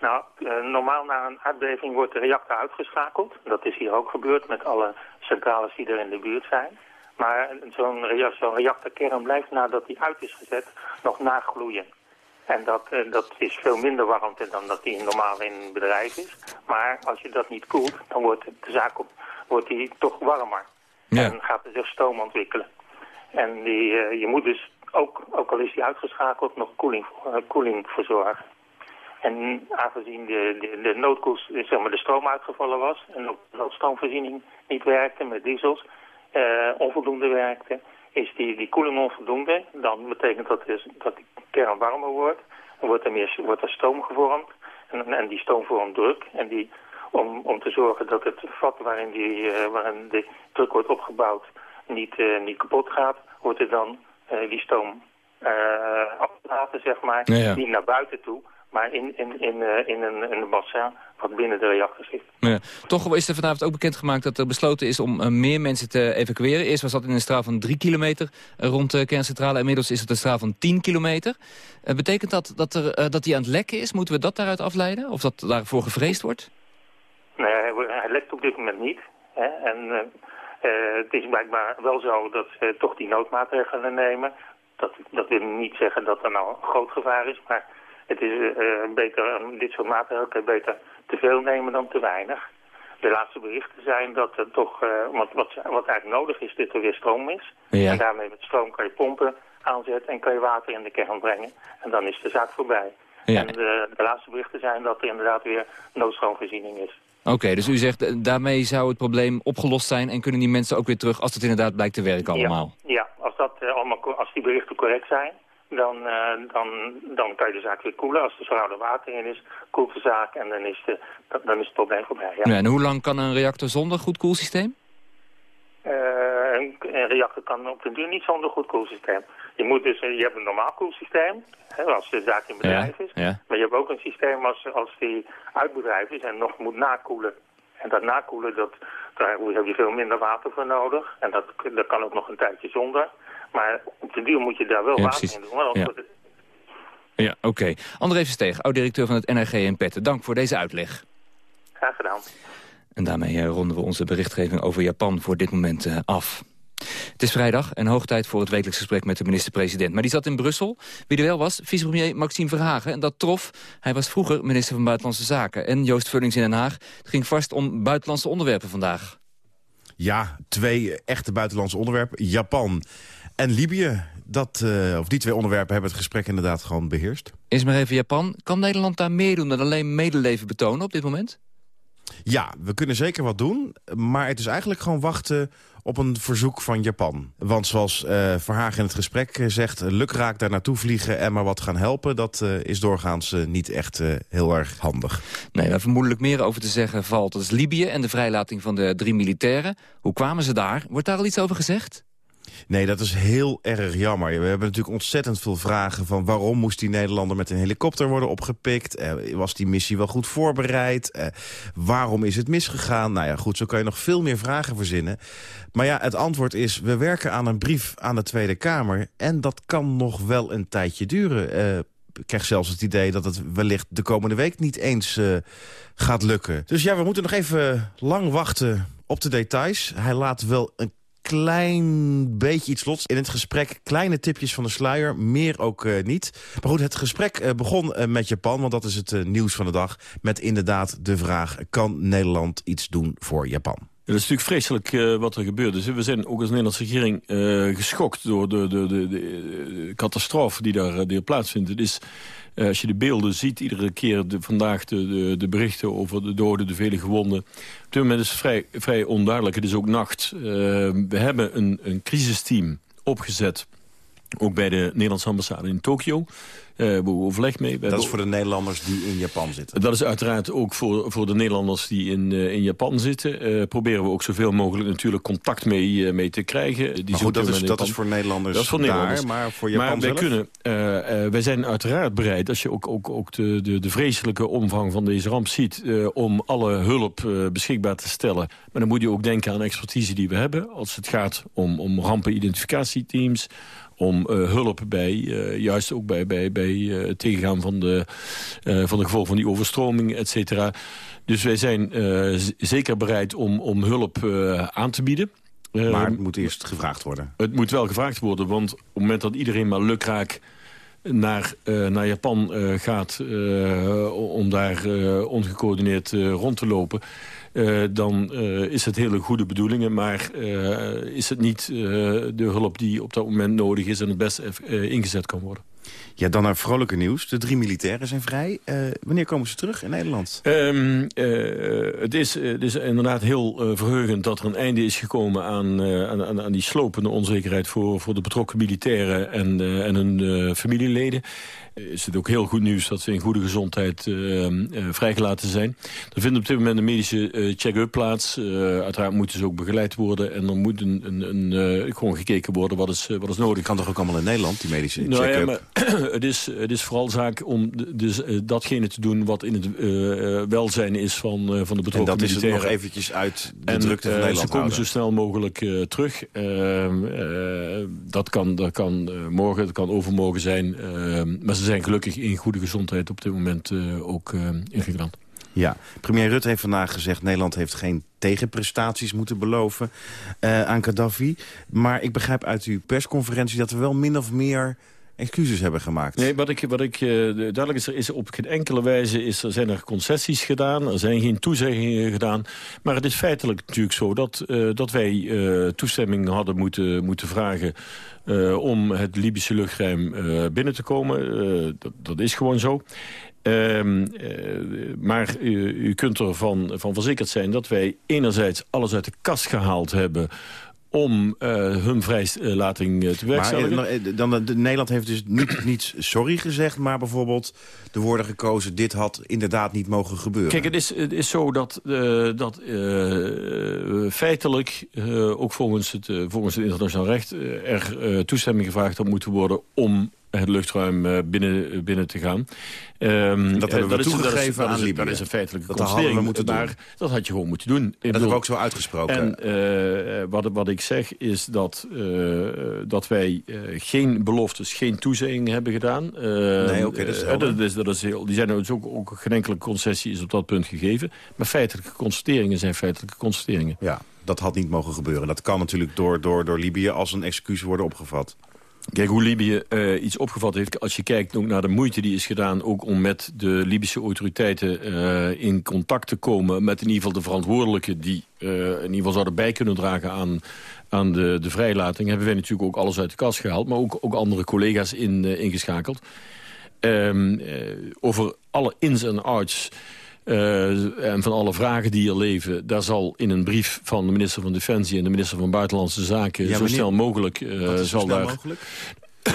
Nou, normaal na een aardbeving wordt de reactor uitgeschakeld. Dat is hier ook gebeurd met alle centrales die er in de buurt zijn. Maar zo'n zo reactorkern blijft nadat die uit is gezet nog nagloeien. En dat, uh, dat is veel minder warmte dan dat die normaal in bedrijf is. Maar als je dat niet koelt, dan wordt de zaak op, wordt die toch warmer. Ja. En gaat er zich stoom ontwikkelen. En die, uh, je moet dus ook, ook al is die uitgeschakeld, nog koeling, koeling verzorgen. En aangezien de, de, de noodkoels, zeg maar, de stroom uitgevallen was en ook de noodstroomvoorziening niet werkte met diesels, onvoldoende werkte, is die, die koeling onvoldoende. Dan betekent dat dus dat de kern warmer wordt. Dan wordt er, meer, wordt er stoom gevormd. En, en die stoom vormt druk. En die, om, om te zorgen dat het vat waarin, die, uh, waarin de druk wordt opgebouwd niet, uh, niet kapot gaat, wordt er dan uh, die stoom afgelaten, zeg maar. Niet naar buiten toe, maar in, in, in, uh, in, een, een bassin wat binnen de reactor zit. Ja. Toch is er vanavond ook bekendgemaakt dat er besloten is om uh, meer mensen te evacueren. Eerst was dat in een straal van 3 kilometer uh, rond de kerncentrale. Inmiddels is het een straal van 10 kilometer. betekent dat dat, er, dat die aan het lekken is? Moeten we dat daaruit afleiden? Of dat daarvoor gevreesd wordt? Nee, hij, lekt op dit moment niet. Hè? En het is blijkbaar wel zo dat ze toch die noodmaatregelen nemen. Dat, dat wil niet zeggen dat er nou een groot gevaar is, maar het is uh, beter, dit soort maatregelen beter te veel nemen dan te weinig. De laatste berichten zijn dat er toch, uh, wat, wat, wat eigenlijk nodig is, dat er weer stroom is. Ja. En daarmee met stroom kan je pompen aanzetten en kan je water in de kern brengen. En dan is de zaak voorbij. Ja. En de, de, laatste berichten zijn dat er inderdaad weer noodstroomvoorziening is. Oké, dus u zegt daarmee zou het probleem opgelost zijn en kunnen die mensen ook weer terug als het inderdaad blijkt te werken allemaal? Ja, ja als, dat, uh, allemaal, als die berichten correct zijn, dan, uh, dan, dan kan je de zaak weer koelen. Als er zouden water in is, koelt de zaak en dan is, de, dan is het probleem voorbij. Ja. ja en hoe lang kan een reactor zonder goed koelsysteem? Uh, een, een, reactor kan op de duur niet zonder goed koelsysteem. Je, moet dus, je hebt een normaal koelsysteem, hè, als de zaak in bedrijf is. Ja. Maar je hebt ook een systeem als, als die uit bedrijf is en nog moet nakoelen. En dat nakoelen, dat, daar heb je veel minder water voor nodig. En dat, dat kan ook nog een tijdje zonder. Maar op de duur moet je daar wel ja, water in doen. Want ja, oké. Okay. André Versteeg, oud-directeur van het NRG in Petten. Dank voor deze uitleg. Graag gedaan. En daarmee eh, ronden we onze berichtgeving over Japan voor dit moment uh, af. Het is vrijdag en hoog tijd voor het wekelijks gesprek met de minister-president. Maar die zat in Brussel. Wie er wel was, vicepremier Maxime Verhagen. En dat trof. Hij was vroeger minister van Buitenlandse Zaken. En Joost Vullings in Den Haag. Het ging vast om buitenlandse onderwerpen vandaag. Ja, twee echte buitenlandse onderwerpen. Japan en Libië. Dat, uh, of die twee onderwerpen hebben het gesprek inderdaad gewoon beheerst. Is maar even Japan. Kan Nederland daar meer doen dan alleen medeleven betonen op dit moment? Ja, we kunnen zeker wat doen. Maar het is eigenlijk gewoon wachten op een verzoek van Japan. Want zoals uh, Verhagen in het gesprek eh, zegt... lukraak daar naartoe vliegen en maar wat gaan helpen... dat uh, is doorgaans uh, niet echt heel erg handig. Nee, daar vermoedelijk meer over te zeggen valt. Dat is Libië en de vrijlating van de drie militairen. Hoe kwamen ze daar? Wordt daar al iets over gezegd? Nee, dat is heel erg jammer. We hebben natuurlijk ontzettend veel vragen van... waarom moest die Nederlander met een helikopter worden opgepikt? Eh, was die missie wel goed voorbereid? Eh, waarom is het misgegaan? Nou ja, goed, zo kan je nog veel meer vragen verzinnen. Maar ja, het antwoord is... we werken aan een brief aan de Tweede Kamer... en dat kan nog wel een tijdje duren. Uh, ik krijg zelfs het idee dat het wellicht de komende week niet eens gaat lukken. Dus ja, we moeten nog even lang wachten op de details. Hij laat wel een klein beetje iets lots in het gesprek. Kleine tipjes van de sluier, meer ook uh, niet. Maar goed, het gesprek uh, begon uh, met Japan, want dat is het nieuws van de dag. Met inderdaad de vraag, kan Nederland iets doen voor Japan? Ja, dat is natuurlijk vreselijk wat er gebeurt. Dus we zijn ook als Nederlandse regering geschokt door de, de, de, de, catastrofe die daar, die plaatsvindt. Het is als je de beelden ziet, iedere keer de, vandaag de, de, berichten over de doden, de vele gewonden. Op dit moment is het vrij, vrij onduidelijk. Het is ook nacht. Uh, we hebben een, een crisisteam opgezet, ook bij de Nederlandse ambassade in Tokio. Overleg mee. Dat is voor de Nederlanders die in Japan zitten? Dat is uiteraard ook voor, voor de Nederlanders die in, uh, in Japan zitten. Uh, proberen we ook zoveel mogelijk natuurlijk contact mee, mee te krijgen. Die goed, dat, is, dat is voor Nederlanders dat is voor Nederlanders. Daar, maar voor Japan maar wij, kunnen, wij zijn uiteraard bereid, als je ook, ook, ook de, de, de vreselijke omvang van deze ramp ziet... om alle hulp beschikbaar te stellen. Maar dan moet je ook denken aan expertise die we hebben. Als het gaat om, om rampenidentificatieteams om uh, hulp bij, uh, juist ook bij, bij, bij uh, het tegengaan van de, van de gevolgen van die overstroming, et cetera. Dus wij zijn zeker bereid om, om hulp aan te bieden. Maar het moet eerst gevraagd worden. Het moet wel gevraagd worden, want op het moment dat iedereen maar lukraak naar, naar Japan gaat om daar ongecoördineerd rond te lopen dan is het hele goede bedoelingen. Maar is het niet de hulp die op dat moment nodig is... en het best ingezet kan worden. Ja, dan naar vrolijke nieuws. De drie militairen zijn vrij. Uh, wanneer komen ze terug in Nederland? Um, het, is, het is inderdaad heel uh, verheugend dat er een einde is gekomen aan, aan, aan, die slopende onzekerheid voor, voor de betrokken militairen en, en hun familieleden is het ook heel goed nieuws dat ze in goede gezondheid uh, vrijgelaten zijn. Er vindt op dit moment een medische uh, check-up plaats. uiteraard moeten ze ook begeleid worden. En er moet een, een, een gewoon gekeken worden wat is, wat is nodig. Kan toch ook allemaal in Nederland, die medische check-up? Nou ja, maar het, is, het is vooral zaak om dus, datgene te doen wat in het welzijn is van, van de betrokken En dat is nog eventjes uit de en, drukte van Nederland Ze komen zo snel mogelijk terug. Ehm, dat kan, dat kan morgen, dat kan overmorgen zijn. Ehm, maar ze zijn gelukkig in goede gezondheid op dit moment uh, ook uh, in Griekenland. Ja, premier Rutte heeft vandaag gezegd... Nederland heeft geen tegenprestaties moeten beloven uh, aan Gaddafi. Maar ik begrijp uit uw persconferentie dat we wel min of meer excuses hebben gemaakt. Nee, wat ik, wat ik duidelijk is, er is op geen enkele wijze is, er zijn er concessies gedaan. Er zijn geen toezeggingen gedaan. Maar het is feitelijk natuurlijk zo dat, uh, dat wij uh, toestemming hadden moeten, moeten vragen... Om het Libische luchtruim binnen te komen. Dat, dat, is gewoon zo. Ehm, maar u, u, kunt ervan van verzekerd zijn dat wij enerzijds alles uit de kast gehaald hebben om uh, hun vrijlating uh, te bewerkstelligen. Maar dan, de, Nederland heeft dus niet, niet sorry gezegd... maar bijvoorbeeld de woorden gekozen... dit had inderdaad niet mogen gebeuren. Kijk, het is, het is zo dat, uh, dat feitelijk... ook volgens het, volgens het internationaal recht... er toestemming gevraagd had moeten worden... om het luchtruim uh, binnen, binnen te gaan. Um, dat hebben we dat toegegeven is, dat aan is, Dat is een feitelijke dat constatering. moeten maar dat had je gewoon moeten doen. En dat hebben we ook zo uitgesproken. En uh, wat, wat ik zeg is dat, uh, dat wij geen beloftes, geen toezeggingen hebben gedaan. nee, oké, okay, dat is dat is, heel, Die zijn dus ook, ook geen enkele concessie is op dat punt gegeven. Maar feitelijke constateringen zijn feitelijke constateringen. Ja, dat had niet mogen gebeuren. Dat kan natuurlijk door, door, door Libië als een excuus worden opgevat. Kijk, hoe Libië uh, iets opgevat heeft... als je kijkt naar de moeite die is gedaan... ook om met de Libische autoriteiten uh, in contact te komen... met in ieder geval de verantwoordelijken... die uh, in ieder geval zouden bij kunnen dragen aan, aan de, de vrijlating... hebben wij natuurlijk ook alles uit de kast gehaald... maar ook, ook andere collega's in, ingeschakeld. Um, over alle ins en outs... Uh, en van alle vragen die er leven... daar zal in een brief van de minister van Defensie... en de minister van Buitenlandse Zaken zo snel mogelijk... Uh, zal snel daar... mogelijk?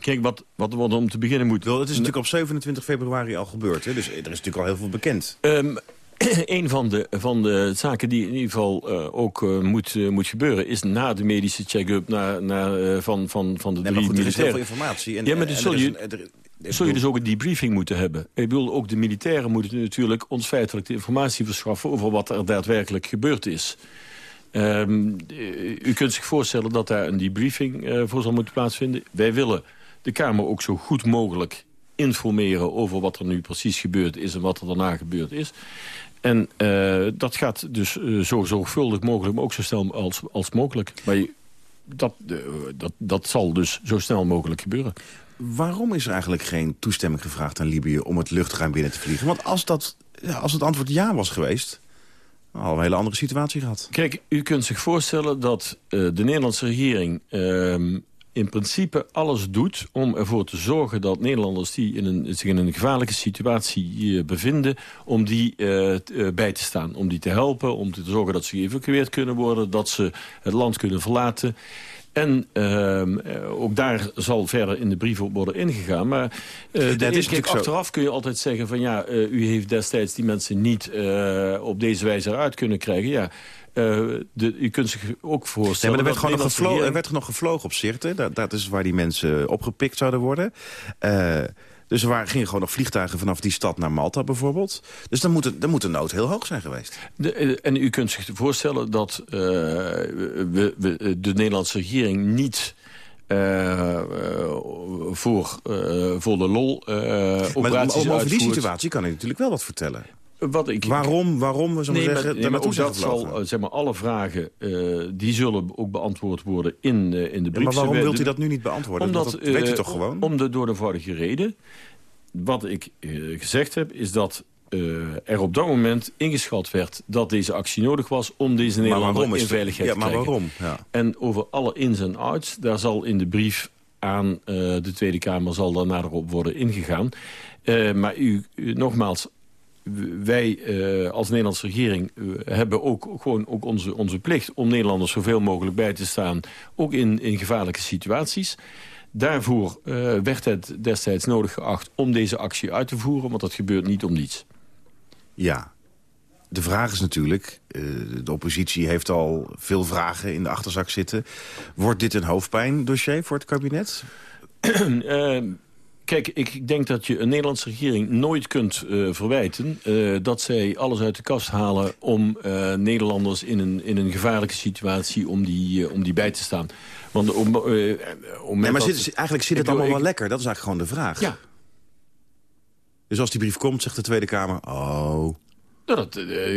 Kijk, wat, wat, wat om te beginnen moet... Wel, het is natuurlijk op 27 februari al gebeurd, hè? dus er is natuurlijk al heel veel bekend. Um, een van de, van de zaken die in ieder geval uh, ook uh, moet, uh, moet gebeuren... is na de medische check-up van, van, van de nee, drie militairen. Er is heel veel informatie. En, ja, maar dus je, er, zul je dus ook een debriefing moeten hebben. Ik bedoel, ook de militairen moeten natuurlijk ons feitelijk de informatie verschaffen... over wat er daadwerkelijk gebeurd is. Um, u kunt zich voorstellen dat daar een debriefing uh, voor zal moeten plaatsvinden. Wij willen de Kamer ook zo goed mogelijk informeren... over wat er nu precies gebeurd is en wat er daarna gebeurd is. En uh, dat gaat dus uh, zo zorgvuldig mogelijk, maar ook zo snel als, als mogelijk. Maar je, dat, dat, dat zal dus zo snel mogelijk gebeuren. Waarom is er eigenlijk geen toestemming gevraagd aan Libië... om het luchtruim binnen te vliegen? Want als, dat, als het antwoord ja was geweest... we een hele andere situatie gehad. Kijk, u kunt zich voorstellen dat uh, de Nederlandse regering... Uh, in principe alles doet om ervoor te zorgen dat Nederlanders die in een, zich in een gevaarlijke situatie uh, bevinden, om die uh, bij te staan. Om die te helpen, om te zorgen dat ze geëvacueerd kunnen worden, dat ze het land kunnen verlaten. En uh, ook daar zal verder in de brief op worden ingegaan. Maar uh, de is kijk, achteraf kun je altijd zeggen van ja, uh, u heeft destijds die mensen niet op deze wijze eruit kunnen krijgen. Ja, de, u kunt zich ook voorstellen... Nee, maar er werd, gewoon nog gevlogen, er werd nog gevlogen op Sirte. Dat, dat, is waar die mensen opgepikt zouden worden. Dus er waren, gingen gewoon nog vliegtuigen vanaf die stad naar Malta bijvoorbeeld. Dus dan moet, dan moet de nood heel hoog zijn geweest. De, eh, en u kunt zich voorstellen dat uh, we, we, de Nederlandse regering niet... Uh, voor, uh, voor de lol uh, maar, over die situatie kan ik natuurlijk wel wat vertellen. Wat ik, waarom, waarom we nee, zeggen, nee, maar dat zal, zeg maar, alle vragen, uh, die zullen ook beantwoord worden in, uh, in de brief. Ja, maar waarom wilt u dat nu niet beantwoorden? Omdat, dat weet u toch gewoon? Om de, door de vorige reden. Wat ik gezegd heb, is dat er op dat moment ingeschat werd dat deze actie nodig was... om deze Nederlander in veiligheid ja, te krijgen. Maar waarom? Ja. En over alle ins en outs, daar zal in de brief aan de Tweede Kamer... zal daar nader op worden ingegaan. maar u, u, nogmaals, wij uh, als Nederlandse regering uh, hebben ook gewoon ook onze, onze plicht... om Nederlanders zoveel mogelijk bij te staan, ook in, in gevaarlijke situaties. Daarvoor uh, werd het destijds nodig geacht om deze actie uit te voeren... want dat gebeurt niet om niets. Ja, de vraag is natuurlijk, de oppositie heeft al veel vragen in de achterzak zitten. Wordt dit een hoofdpijndossier voor het kabinet? Kijk, ik denk dat je een Nederlandse regering nooit kunt uh, verwijten... Uh, dat zij alles uit de kast halen om uh, Nederlanders in een, in een gevaarlijke situatie... om die, om die bij te staan. Want om, om nee, maar zit, eigenlijk zit het allemaal ik, wel lekker. Dat is eigenlijk gewoon de vraag. Ja. Dus als die brief komt, zegt de Tweede Kamer... oh... Nou, dat,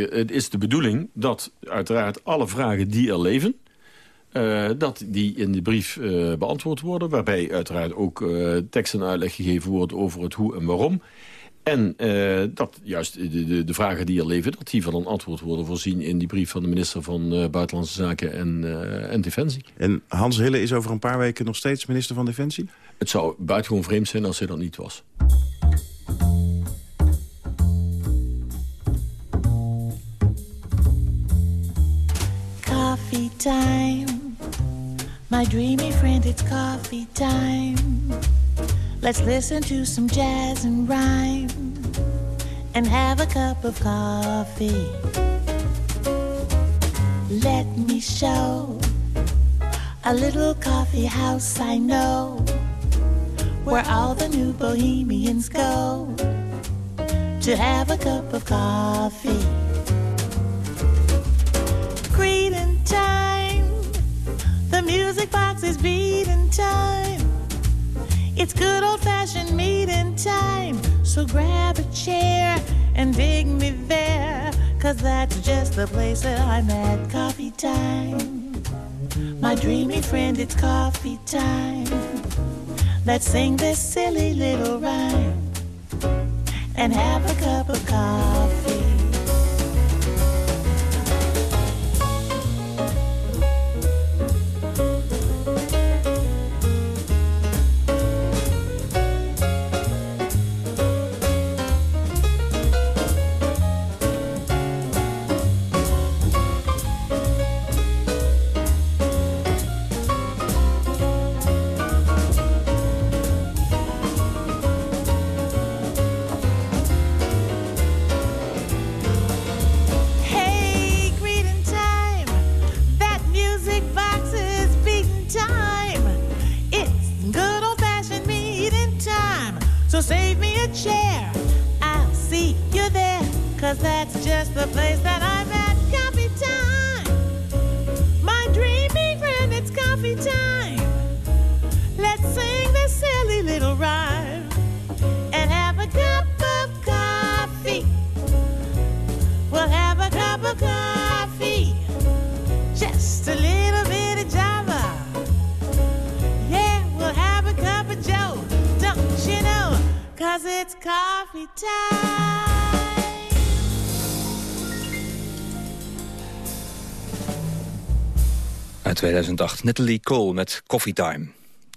het is de bedoeling dat uiteraard alle vragen die er leven... Uh, dat die in de brief uh, beantwoord worden. Waarbij uiteraard ook uh, tekst en uitleg gegeven wordt over het hoe en waarom. En dat juist de, de, de, vragen die er leven, dat die van een antwoord worden voorzien... in die brief van de minister van Buitenlandse Zaken en, en Defensie. En Hans Hille is over een paar weken nog steeds minister van Defensie? Het zou buitengewoon vreemd zijn als hij dat niet was. Coffee time My dreamy friend, it's coffee time. Let's listen to some jazz and rhyme and have a cup of coffee. Let me show a little coffee house I know where all the new bohemians go to have a cup of coffee. Greeting time the music box is beating time. It's good old fashioned meeting time. So grab a chair and dig me there. Cause that's just the place that I'm at. Coffee time. My dreamy friend, it's coffee time. Let's sing this silly little rhyme and have a cup of coffee. 2008, Natalie Cole met Coffee Time.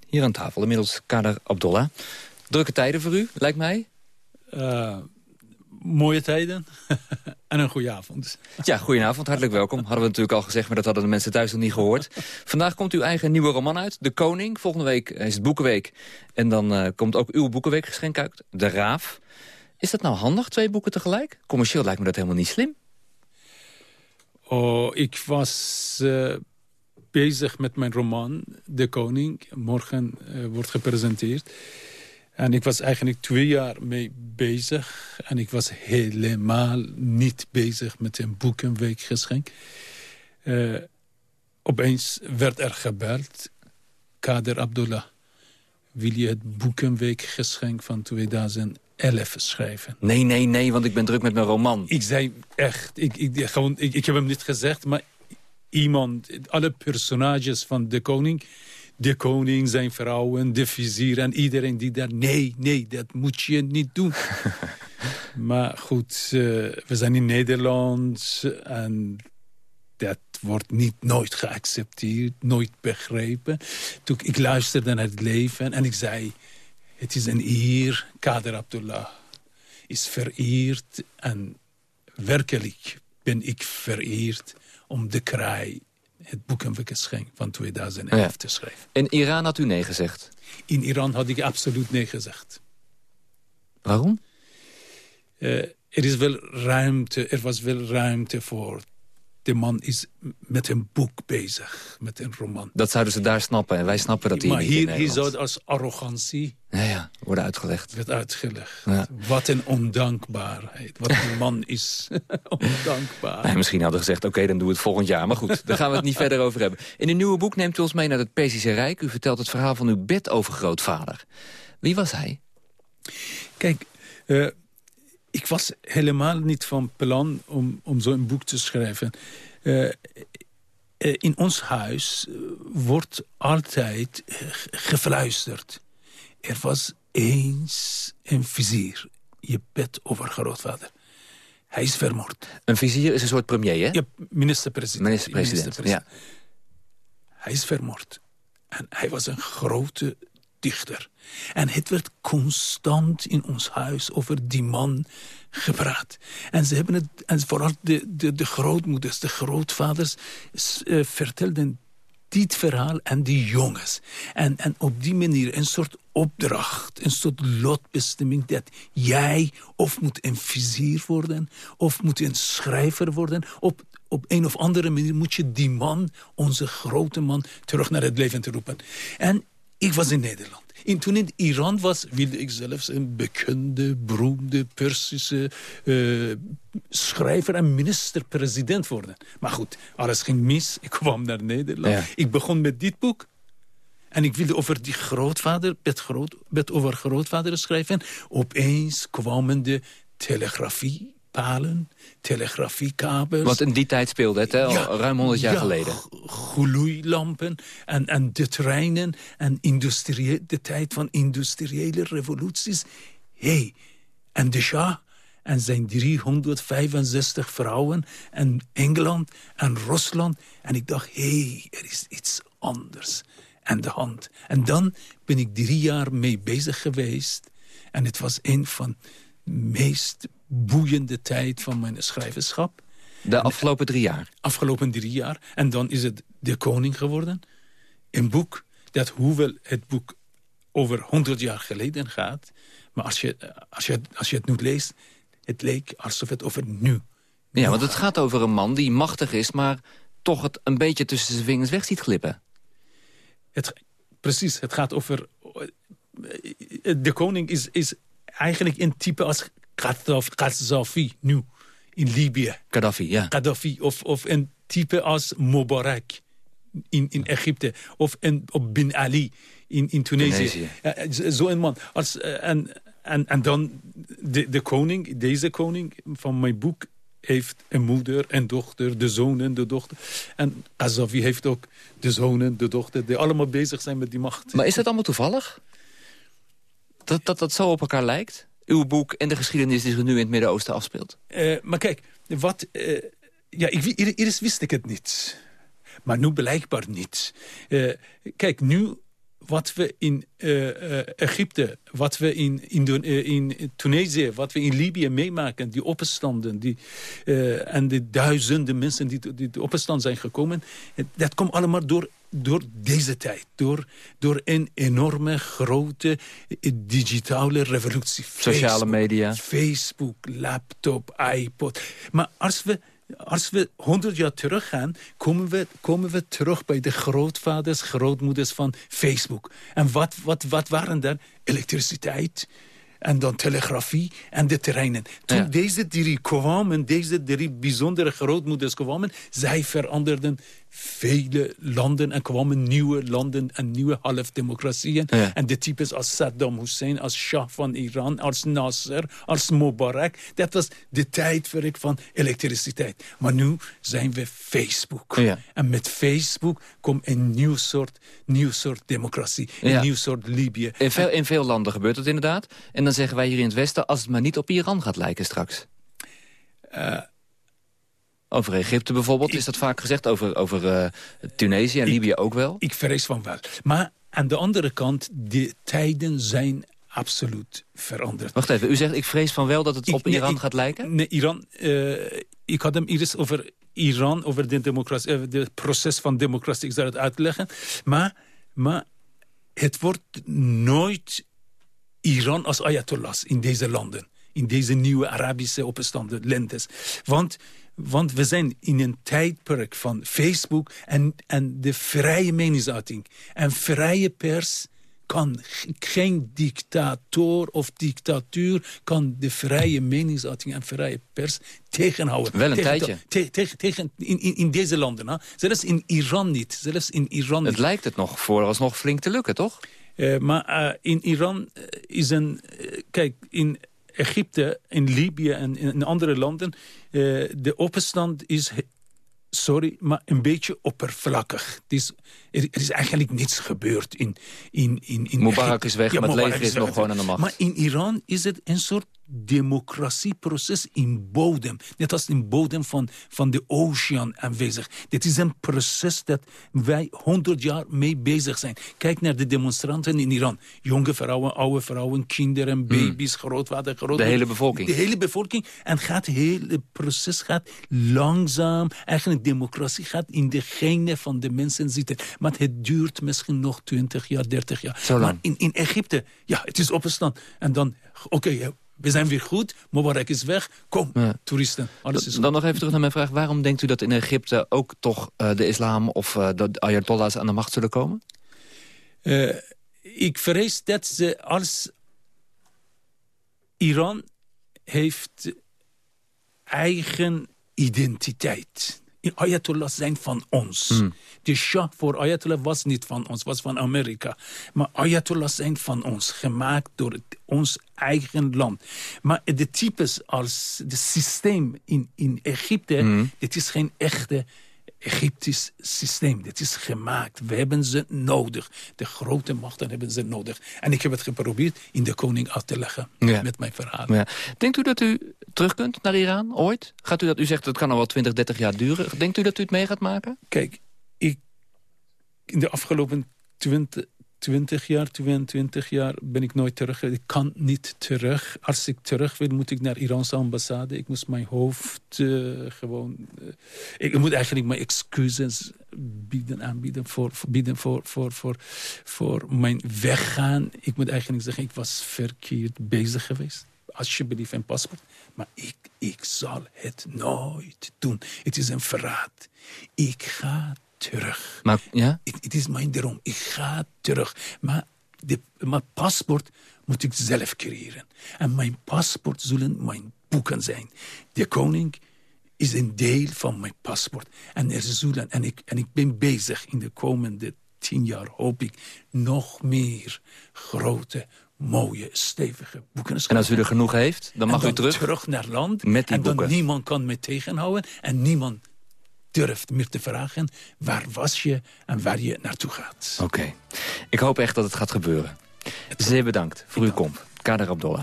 Hier aan tafel inmiddels Kader Abdullah. Drukke tijden voor u, lijkt mij? Uh, mooie tijden en een goede avond. Ja, goedenavond, hartelijk welkom. Hadden we natuurlijk al gezegd, maar dat hadden de mensen thuis nog niet gehoord. Vandaag komt uw eigen nieuwe roman uit, De Koning. Volgende week is het Boekenweek. En dan uh, komt ook uw Boekenweekgeschenk uit, De Raaf. Is dat nou handig, twee boeken tegelijk? Commercieel lijkt me dat helemaal niet slim. Oh, ik was uh, bezig met mijn roman, De Koning. Morgen uh, wordt gepresenteerd. En ik was eigenlijk twee jaar mee bezig. En ik was helemaal niet bezig met een boekenweekgeschenk. Uh, opeens werd er gebeld. Kader Abdullah, wil je het boekenweekgeschenk van 2011 schrijven? Nee, nee, nee, want ik ben druk met mijn roman. Ik zei echt, ik, ik, gewoon, ik, ik heb hem niet gezegd, maar iemand, alle personages van de koning... de koning, zijn vrouwen, de vizier en iedereen die daar... nee, nee, dat moet je niet doen. Maar goed, uh, we zijn in Nederland en dat wordt niet nooit geaccepteerd, nooit begrepen. Toen ik luisterde naar het leven en ik zei... het is een eer, Kader Abdullah is vereerd en werkelijk ben ik vereerd om de kraai het boekengeschenk van 2011 te schrijven. In Iran had u nee gezegd? In Iran had ik absoluut nee gezegd. Waarom? Uh, er, is wel ruimte, er was wel ruimte voor de man is met een boek bezig, met een roman. Dat zouden ze daar snappen en wij snappen dat hier maar niet hier, hier zou het als arrogantie... Ja, ja, worden uitgelegd. Werd uitgelegd. Ja. Wat een ondankbaarheid. Wat een man is ondankbaar. Nee, misschien hadden gezegd, oké, dan doen we het volgend jaar. Maar goed, daar gaan we het niet verder over hebben. In een nieuwe boek neemt u ons mee naar het Perzische Rijk. U vertelt het verhaal van uw bedovergrootvader. Wie was hij? Kijk, uh, ik was helemaal niet van plan om, om zo'n boek te schrijven. Uh, in ons huis wordt altijd gefluisterd. Er was eens een vizier, je bed over grootvader. Hij is vermoord. Een vizier is een soort premier, hè? Ja, minister-president. Minister-president, ja. Hij is vermoord. En hij was een grote dichter. En het werd constant in ons huis over die man gepraat. En ze hebben het, en vooral de, de, de grootmoeders, de grootvaders, uh, vertelden dit verhaal aan die jongens. En, en op die manier een soort opdracht, een soort lotbestemming... dat jij of moet een vizier worden, of moet een schrijver worden... op, op een of andere manier moet je die man, onze grote man... terug naar het leven te roepen. En ik was in Nederland. En toen in Iran was, wilde ik zelfs een bekende, beroemde Persische uh, schrijver en minister-president worden. Maar goed, alles ging mis. Ik kwam naar Nederland. Ik begon met dit boek. En ik wilde over die grootvader, met, groot, met over grootvader schrijven. Opeens kwamen de telegrafie palen, telegrafiekabels. Wat in die tijd speelde het, hè? Al ruim 100 jaar geleden. gloeilampen en, en de treinen en de tijd van industriële revoluties. hey, en de Shah en zijn 365 vrouwen en Engeland en Rusland. En ik dacht, hé, hey, er is iets anders aan de hand. En dan ben ik drie jaar mee bezig geweest. En het was een van de meest boeiende tijd van mijn schrijverschap. De afgelopen drie jaar? Afgelopen drie jaar. En dan is het De Koning geworden. Een boek dat, hoewel het boek over honderd jaar geleden gaat... maar als je, als, je, als je het nu leest, het leek alsof het over nu... Ja, want het gaat over een man die machtig is... maar toch het een beetje tussen zijn vingers weg ziet glippen. Het, precies, het gaat over... De koning is, is eigenlijk een type als Gaddafi nu in Libië. Gaddafi, ja. Gaddafi of, of een type als Mubarak in, in Egypte. Of een, of Bin Ali in, in Tunesië. Tunesië. Zo'n man. Als, eh, en, en, en dan de, de koning, deze koning van mijn boek heeft een moeder en dochter, de zonen, de dochter. En Gaddafi heeft ook de zonen, de dochter, die allemaal bezig zijn met die macht. Maar is dat allemaal toevallig? Dat dat, dat zo op elkaar lijkt? Uw boek en de geschiedenis die zich nu in het Midden-Oosten afspeelt? Uh, maar kijk, wat... Uh, ja, ik, eerst wist ik het niet. Maar nu blijkbaar niet. Uh, kijk, nu wat we in Egypte, wat we in, in, in, Tunesië, wat we in Libië meemaken, die opstanden, die, en de duizenden mensen die, die opstand zijn gekomen, dat komt allemaal door door deze tijd, door, door een enorme grote eh, digitale revolutie. Sociale media. Facebook, laptop, iPod. Maar als we als we honderd jaar teruggaan, komen we, komen we terug bij de grootvaders, grootmoeders van Facebook. En wat, wat, wat waren daar? Elektriciteit, en dan telegrafie en de terreinen. Toen deze drie kwamen, deze drie bijzondere grootmoeders kwamen... zij veranderden vele landen en kwamen nieuwe landen en nieuwe halfdemocratieën. En de types als Saddam Hussein, als Shah van Iran, als Nasser, als Mubarak. Dat was de tijdperk van elektriciteit. Maar nu zijn we Facebook. En met Facebook komt een nieuw soort, nieuw soort democratie. Een nieuw soort Libië. In veel, in veel landen gebeurt het inderdaad. En dan zeggen wij hier in het Westen, als het maar niet op Iran gaat lijken straks. Uh, over Egypte bijvoorbeeld is dat vaak gezegd. Over, over uh, Tunesië en Libië ook wel. Ik vrees van wel. Maar aan de andere kant, de tijden zijn absoluut veranderd. Wacht even, u zegt ik vrees van wel dat het op Iran gaat lijken? Nee, Iran... Uh, ik had hem eerst over Iran, over de, democratie, uh, de proces van democratie. Ik zal het uitleggen. Maar, maar het wordt nooit Iran als ayatollahs in deze landen. In deze nieuwe Arabische opstanden, lentes. Want want we zijn in een tijdperk van Facebook en, en de vrije meningsuiting. En vrije pers kan geen dictator of dictatuur... kan de vrije meningsuiting en vrije pers tegenhouden. Wel een tegen, tijdje. Tegen, tegen, in, in, in deze landen. Hè? Zelfs in Iran niet. Zelfs in Iran het lijkt het nog vooralsnog flink te lukken, toch? Uh, maar uh, in Iran is een... Uh, kijk, in Egypte, in Libië en in andere landen... Uh, de opstand is, sorry, maar een beetje oppervlakkig. Het is, er, is eigenlijk niets gebeurd in, in, in, in Mubarak is weg, ja, maar het leger is, is nog gewoon aan de macht. Maar in Iran is het een soort democratieproces in bodem. Net als in bodem van, van de oceaan aanwezig. Dit is een proces dat wij honderd jaar mee bezig zijn. Kijk naar de demonstranten in Iran. Jonge vrouwen, oude vrouwen, kinderen, baby's, hmm. grootvader, grootvader. De hele bevolking. De hele bevolking. En gaat, het hele proces gaat langzaam. Eigenlijk democratie gaat in de genen van de mensen zitten. Maar het duurt misschien nog 20 jaar, 30 jaar. Zo lang. Maar in, in Egypte, ja, het is opgestaan. En dan, oké, okay, we zijn weer goed, Mubarak is weg, kom, toeristen. Alles is Dan nog even terug naar mijn vraag. Waarom denkt u dat in Egypte ook toch uh, de islam of uh, de ayatollahs aan de macht zullen komen? Uh, ik vrees dat ze als Iran heeft eigen identiteit. Ayatollahs zijn van ons. Hmm. De Shah voor Ayatollah was niet van ons, was van Amerika. Maar Ayatollahs zijn van ons, gemaakt door het, ons eigen land. Maar de types als het systeem in, in Egypte, dit is geen echte Egyptisch systeem. Dit is gemaakt. We hebben ze nodig. De grote machten hebben ze nodig. En ik heb het geprobeerd in de koning uit te leggen. Ja. Met mijn verhaal. Ja. Denkt u dat u terug kunt naar Iran ooit? Gaat u dat, u zegt dat kan al wel 20, 30 jaar duren. Denkt u dat u het mee gaat maken? Kijk, ik, in de afgelopen 20, 20 jaar, 22 jaar ben ik nooit terug. Ik kan niet terug. Als ik terug wil, moet ik naar Iraanse ambassade. Ik moest mijn hoofd uh, gewoon... Uh, ik moet eigenlijk mijn excuses bieden, aanbieden voor, voor, bieden voor, voor, voor, voor mijn weggaan. Ik moet eigenlijk zeggen, ik was verkeerd bezig geweest. Alsjeblieft een paspoort. Maar ik, ik zal het nooit doen. Het is een verraad. Ik ga terug. Maar, ja? Het, is mijn droom. Ik ga terug. Maar de, mijn paspoort moet ik zelf creëren. En mijn paspoort zullen mijn boeken zijn. De koning is een deel van mijn paspoort. En, er zullen, en, ik, en ik ben bezig in de komende tien jaar, hoop ik, nog meer grote mooie, stevige boeken. En als u er genoeg heeft, dan mag dan u terug? terug naar land. Met die en dan boeken. niemand kan me tegenhouden. En niemand durft meer te vragen... waar was je en waar je naartoe gaat. Oké. Okay. Ik hoop echt dat het gaat gebeuren. Zeer bedankt voor uw komst. Kader Abdollah.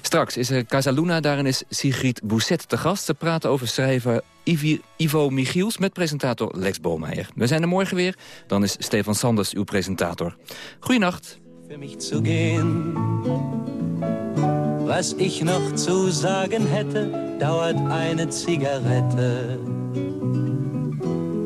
Straks is er Casaluna, daarin is Sigrid Bousset te gast. Ze praten over schrijver Ivi, Ivo Michiels met presentator Lex Bolmeijer. We zijn er morgen weer. Dan is Stefan Sanders uw presentator. Goeienacht. Für mich zu gehen. Was ich noch zu sagen hätte, dauert eine Zigarette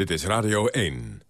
Dit is Radio 1.